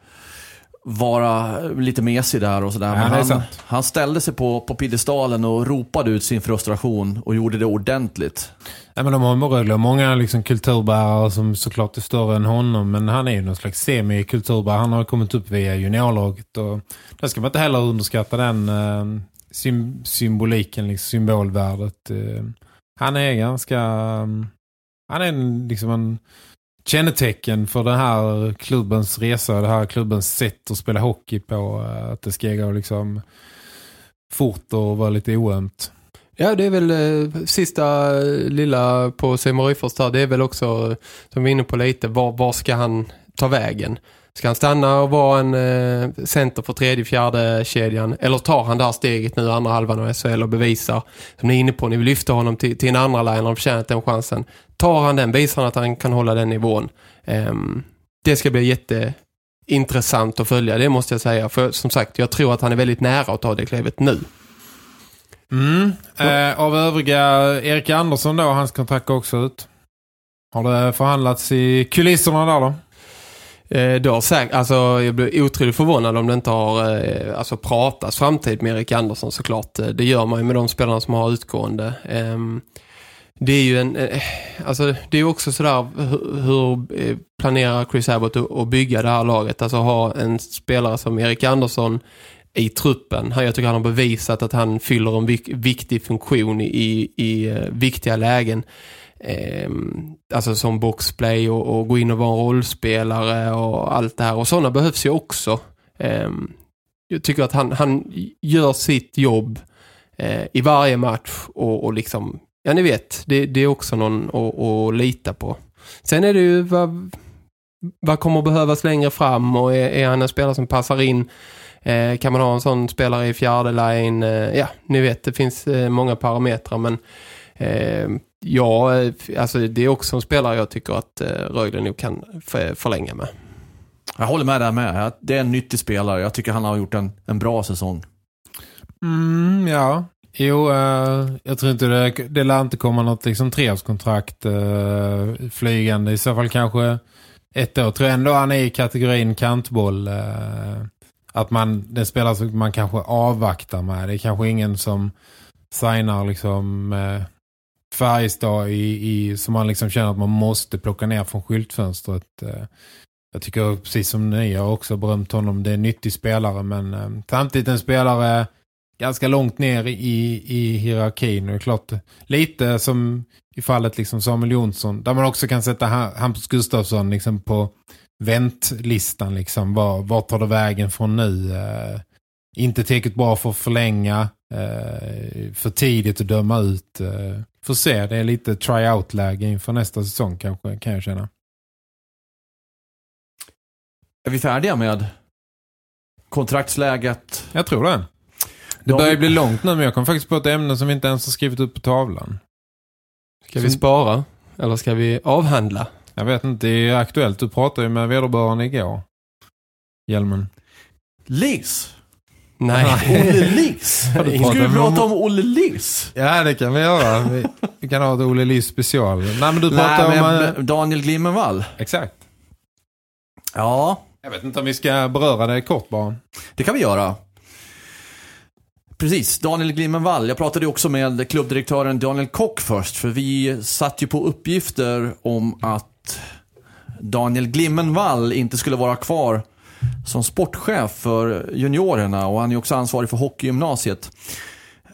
vara lite mesig där och sådär. Ja, han, han ställde sig på, på piedestalen och ropade ut sin frustration och gjorde det ordentligt. Ja, men de har Rögle många liksom, kulturbärare som såklart är större än honom. Men han är ju någon slags semi-kulturbärare. Han har kommit upp via juniorlaget. Och där ska man inte heller underskatta den eh, sym symboliken, liksom, symbolvärdet. Eh, han är ganska... mm, han är liksom en kännetecken för den här klubbens resa. Det här klubbens sätt att spela hockey på. Eh, att det ska gå liksom fort och vara lite oömt. Ja, det är väl eh, sista eh, lilla på Simon Ryfors där. Det är väl också, eh, som vi är inne på lite, var, var ska han ta vägen? Ska han stanna och vara en eh, center för tredje, fjärde kedjan? Eller tar han det här steget nu andra halvan av SHL och bevisar, som ni är inne på, ni vill lyfta honom till, till en andra line och förtjänat den chansen. Tar han den, visar han att han kan hålla den nivån. Ehm, det ska bli jätteintressant att följa, det måste jag säga. För som sagt, jag tror att han är väldigt nära att ta det klivet nu. Mm. Eh, av övriga, Erik Andersson då, hans kontrakt går också ut. Har det förhandlats i kulisserna där då? Eh, har säkert, alltså jag blir otroligt förvånad om det inte har eh, alltså pratats framtid med Erik Andersson såklart. Eh, det gör man ju med de spelarna som har utgående. Ehm, det är ju en, eh, alltså det är också sådär hur, hur planerar Chris Abbott att, bygga det här laget? Alltså ha en spelare som Erik Andersson i truppen. Jag tycker han har bevisat att han fyller en viktig funktion i, i eh, viktiga lägen eh, alltså som boxplay och, och gå in och vara en rollspelare och allt det här. Och sådana behövs ju också. Eh, jag tycker att han, han gör sitt jobb eh, i varje match och, och liksom, ja ni vet, det, det är också någon att, att lita på. Sen är det ju vad, vad kommer att behövas längre fram och är, är han en spelare som passar in Eh, kan man ha en sån spelare i fjärde line? Eh, ja, ni vet, det finns eh, många parametrar men ehm, ja, eh, alltså det är också en spelare jag tycker att eh, Rögle nog kan förlänga med. Jag håller med där med. Det är en nyttig spelare. Jag tycker han har gjort en, en bra säsong. Mm, ja. Jo, eh, jag tror inte det, det lär inte komma något liksom treårskontrakt flygande. I så fall kanske ett år. Tror jag ändå han är i kategorin kantboll. Att man, det spelar som man kanske avvaktar med. Det är kanske ingen som signar liksom Färjestad i, i, som man liksom känner att man måste plocka ner från skyltfönstret. Eh. Jag tycker precis som ni har också berömt honom. Det är en nyttig spelare men eh, samtidigt en spelare ganska långt ner i, i hierarkin. Och det är klart, lite som i fallet liksom Samuel Jonsson. Där man också kan sätta Hampus Gustafsson liksom på väntlistan. Liksom. Var, var tar det vägen från nu? Eh, inte tillräckligt bra för att förlänga. Eh, för tidigt att döma ut. Eh, får se, det är lite tryout-läge inför nästa säsong kanske, kan jag känna. Är vi färdiga med kontraktsläget? Jag tror det. Det Ja, börjar bli långt nu men jag kom faktiskt på ett ämne som vi inte ens har skrivit upp på tavlan. Ska vi spara? Eller ska vi avhandla? Jag vet inte, det är aktuellt. Du pratade ju med vederbörande igår. Hjälmen. Liss! Nej. Olle Liss! Ska vi prata om Olle Liss? Ja, det kan vi göra. Vi, vi kan ha ett Olle Liss special. Nej, men du pratar Nej, om... men eh, Daniel Glimmenvall. Exakt. Ja, Jag vet inte om vi ska beröra det kort bara. det kan vi göra. Precis, Daniel Glimmenvall. Jag pratade också med klubbdirektören Daniel Kock först, för vi satt ju på uppgifter om att Daniel Glimmenvall inte skulle vara kvar som sportchef för juniorerna och han är också ansvarig för hockeygymnasiet.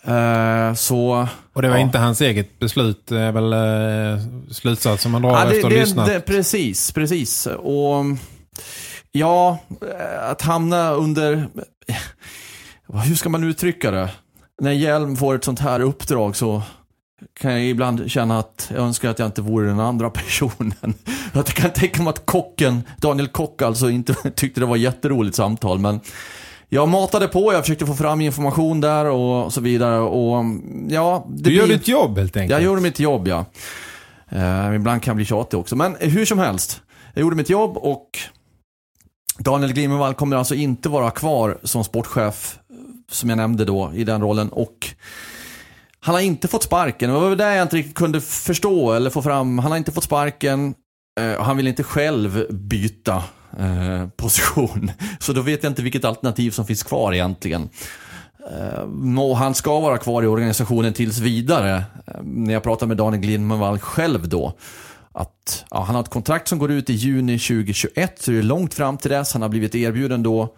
Eh, så... Och det var ja. inte hans eget beslut, det är väl eh, slutsats som man drar Ja, det, efter att det, lyssnat. det, precis, precis. Och ja, eh, att hamna under... Hur ska man uttrycka det? När Hjelm får ett sånt här uppdrag så kan jag ibland känna att jag önskar att jag inte vore den andra personen. Jag kan tänka mig att kocken, Daniel Kock alltså, inte tyckte det var jätteroligt samtal. Men jag matade på, jag försökte få fram information där och så vidare. Och ja, det du gör blir- ditt jobb helt enkelt. jag gjorde mitt jobb, ja. Eh, ibland kan jag bli tjatig också. Men hur som helst. Jag gjorde mitt jobb och Daniel Glimmervall kommer alltså inte vara kvar som sportchef, som jag nämnde då, i den rollen. Och han har inte fått sparken. Det var väl det jag inte riktigt kunde förstå eller få fram. Han har inte fått sparken. eh, Han vill inte själv byta eh, position. Så då vet jag inte vilket alternativ som finns kvar egentligen. Eh, Och han ska vara kvar i organisationen tills vidare. Eh, När jag pratar med Daniel Glimmervall själv då. Att ja, han har ett kontrakt som går ut i juni 2021, så det är långt fram till dess. Han har blivit erbjuden då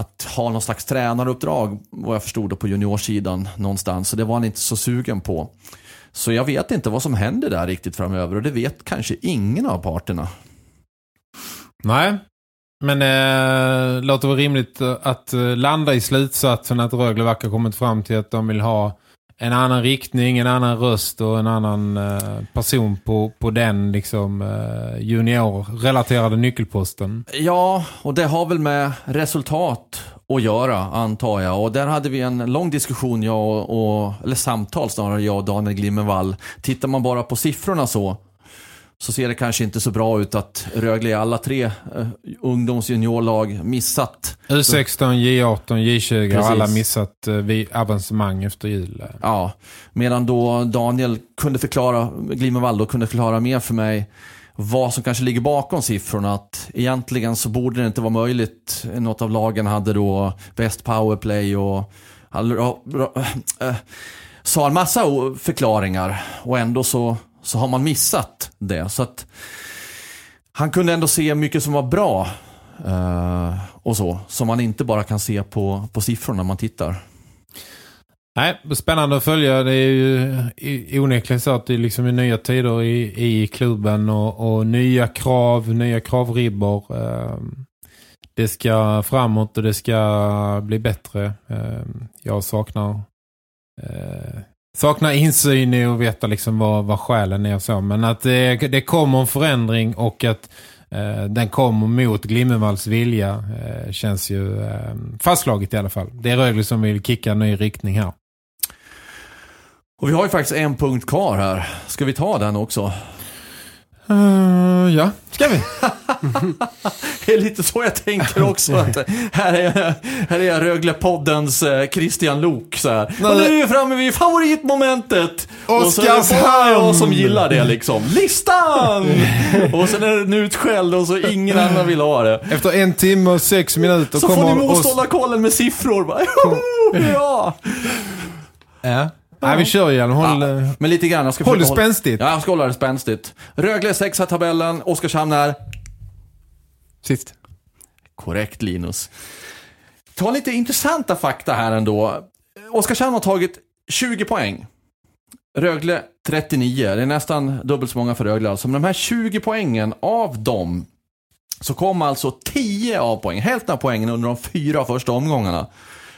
att ha någon slags tränaruppdrag, vad jag förstod då på juniorsidan någonstans. Så det var han inte så sugen på. Så jag vet inte vad som händer där riktigt framöver och det vet kanske ingen av parterna. Nej, men eh, låter väl rimligt att eh, landa i slutsatsen att Rögle verkar kommit fram till att de vill ha en annan riktning, en annan röst och en annan eh, person på, på den liksom eh, junior-relaterade nyckelposten. Ja, och det har väl med resultat att göra, antar jag. Och där hade vi en lång diskussion, jag och, och, eller samtal snarare, jag och Daniel Glimmervall. Tittar man bara på siffrorna så, så ser det kanske inte så bra ut att Rögle i alla tre eh, ungdomsjuniorlag missat. U16, J18, J20 Precis. har alla missat eh, vid avancemang efter jul. Ja, medan då Daniel kunde förklara, Glimmervall då kunde förklara mer för mig vad som kanske ligger bakom siffrorna. Att egentligen så borde det inte vara möjligt. Något av lagen hade då bäst powerplay och ra- äh, sa en massa förklaringar och ändå så, så har man missat det. Så att han kunde ändå se mycket som var bra eh, och så, som man inte bara kan se på, på siffrorna när man tittar. Nej, spännande att följa. Det är ju onekligen så att det är liksom i nya tider i, i klubben och, och nya krav, nya kravribbor. Ehm, det ska framåt och det ska bli bättre. Ehm, jag saknar eh, saknar insyn i och veta liksom vad, vad skälen är och så. Men att det, det kommer en förändring och att eh, den kommer mot Glimmervalls vilja eh, känns ju eh, fastslaget i alla fall. Det är Rögle som vill kicka en ny riktning här. Och vi har ju faktiskt en punkt kvar här. Ska vi ta den också? Uh, ja, ska vi? Det är lite så jag tänker också. Att här är, här är jag Rögle-poddens eh, Christian Lok så här. Och nu är vi framme vid favoritmomentet. Och så är det Oskarshamn! jag som gillar det liksom. Listan! och sen är den utskälld och så ingen annan vill ha det. Efter en timme och sex minuter Så kommer får ni motståndarkollen med siffror. Bara, ja! Ja. Nej, vi kör igen. Håll, eh, Men lite grann. Jag ska håll det spänstigt. Ja, jag ska hålla det spänstigt. Rögle sexa tabellen. Oskarshamn är Sist. Korrekt Linus. Ta lite intressanta fakta här ändå. Oskarshamn har tagit 20 poäng. Rögle 39. Det är nästan dubbelt så många för Rögle alltså. Men de här 20 poängen, av dem så kom alltså 10 av poängen. hälften av poängen under de fyra första omgångarna.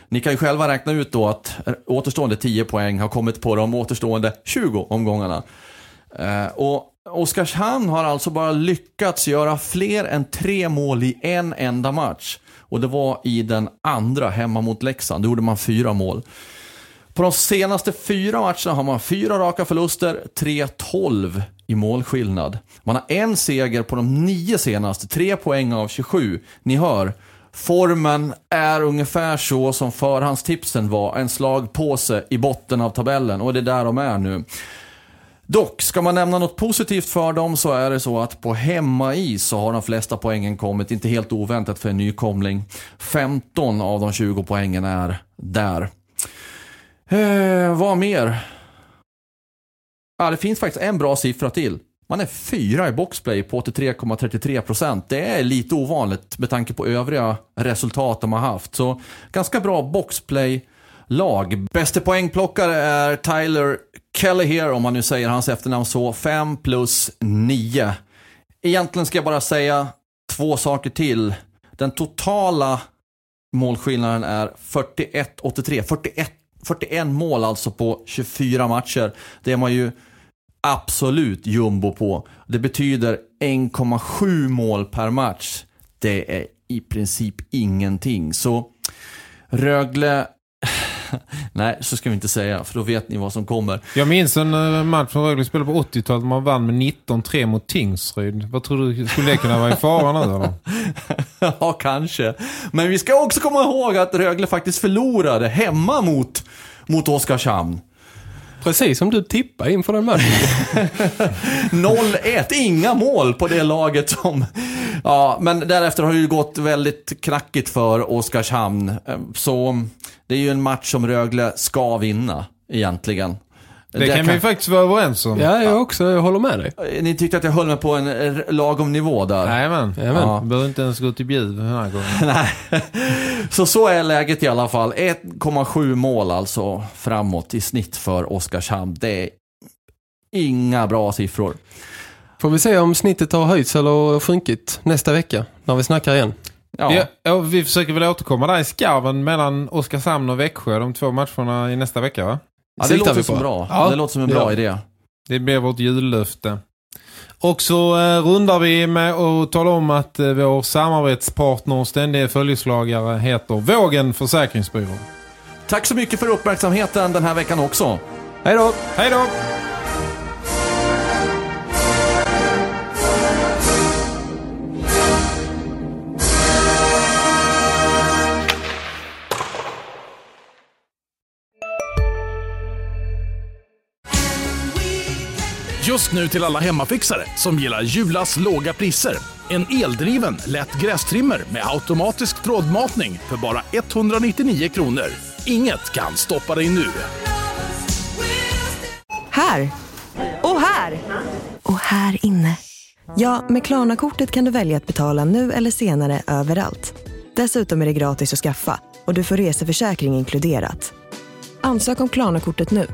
Ni kan ju själva räkna ut då att återstående 10 poäng har kommit på de återstående 20 omgångarna. Eh, och Oskarshamn har alltså bara lyckats göra fler än tre mål i en enda match. Och det var i den andra hemma mot Leksand. Då gjorde man fyra mål. På de senaste fyra matcherna har man fyra raka förluster, 3-12 i målskillnad. Man har en seger på de nio senaste, tre poäng av 27. Ni hör, formen är ungefär så som förhandstipsen var, en slagpåse i botten av tabellen och det är där de är nu. Dock, ska man nämna något positivt för dem så är det så att på hemmais så har de flesta poängen kommit, inte helt oväntat för en nykomling. 15 av de 20 poängen är där. Eh, vad mer? Ja, det finns faktiskt en bra siffra till. Man är fyra i boxplay på 83,33%. Det är lite ovanligt med tanke på övriga resultat de har haft. Så ganska bra boxplay lag. Bäste poängplockare är Tyler Kelleher, om man nu säger hans efternamn så. 5 plus 9. Egentligen ska jag bara säga två saker till. Den totala målskillnaden är 41-83. 41, 41 mål alltså på 24 matcher. Det är man ju absolut jumbo på. Det betyder 1,7 mål per match. Det är i princip ingenting. Så Rögle Nej, så ska vi inte säga, för då vet ni vad som kommer. Jag minns en eh, match som Rögle spelade på 80-talet. Man vann med 19-3 mot Tingsryd. Vad tror du, skulle det kunna vara i fara nu eller? ja, kanske. Men vi ska också komma ihåg att Rögle faktiskt förlorade hemma mot, mot Oskarshamn. Precis som du tippade inför den matchen. 0-1, inga mål på det laget som... Ja, men därefter har det ju gått väldigt knackigt för Oskarshamn. Eh, så det är ju en match som Rögle ska vinna, egentligen. Det kan, kan vi faktiskt vara överens om. Ja, jag också. Jag håller med dig. Ni tyckte att jag höll mig på en lagom nivå där? Jajamän. Ja. Du behöver inte ens gå till Bjuv den här gången. Nej. Så så är läget i alla fall. 1,7 mål alltså framåt i snitt för Oskarshamn. Det är inga bra siffror. Får vi se om snittet har höjts eller sjunkit nästa vecka när vi snackar igen. Ja. Vi, ja, vi försöker väl återkomma där i skarven mellan Oskarshamn och Växjö de två matcherna i nästa vecka va? Ja, det låter som bra. Ja, det låter som en bra ja. idé. Det blir vårt jullöfte. Och så eh, rundar vi med att tala om att eh, vår samarbetspartner och ständiga följeslagare heter Vågen Försäkringsbyrå. Tack så mycket för uppmärksamheten den här veckan också. Hej då! Hej då! Just nu till alla hemmafixare som gillar Julas låga priser. En eldriven, lätt grästrimmer med automatisk trådmatning för bara 199 kronor. Inget kan stoppa dig nu. Här! Och här! Och här inne. Ja, med Klarna-kortet kan du välja att betala nu eller senare överallt. Dessutom är det gratis att skaffa och du får reseförsäkring inkluderat. Ansök om Klarna-kortet nu.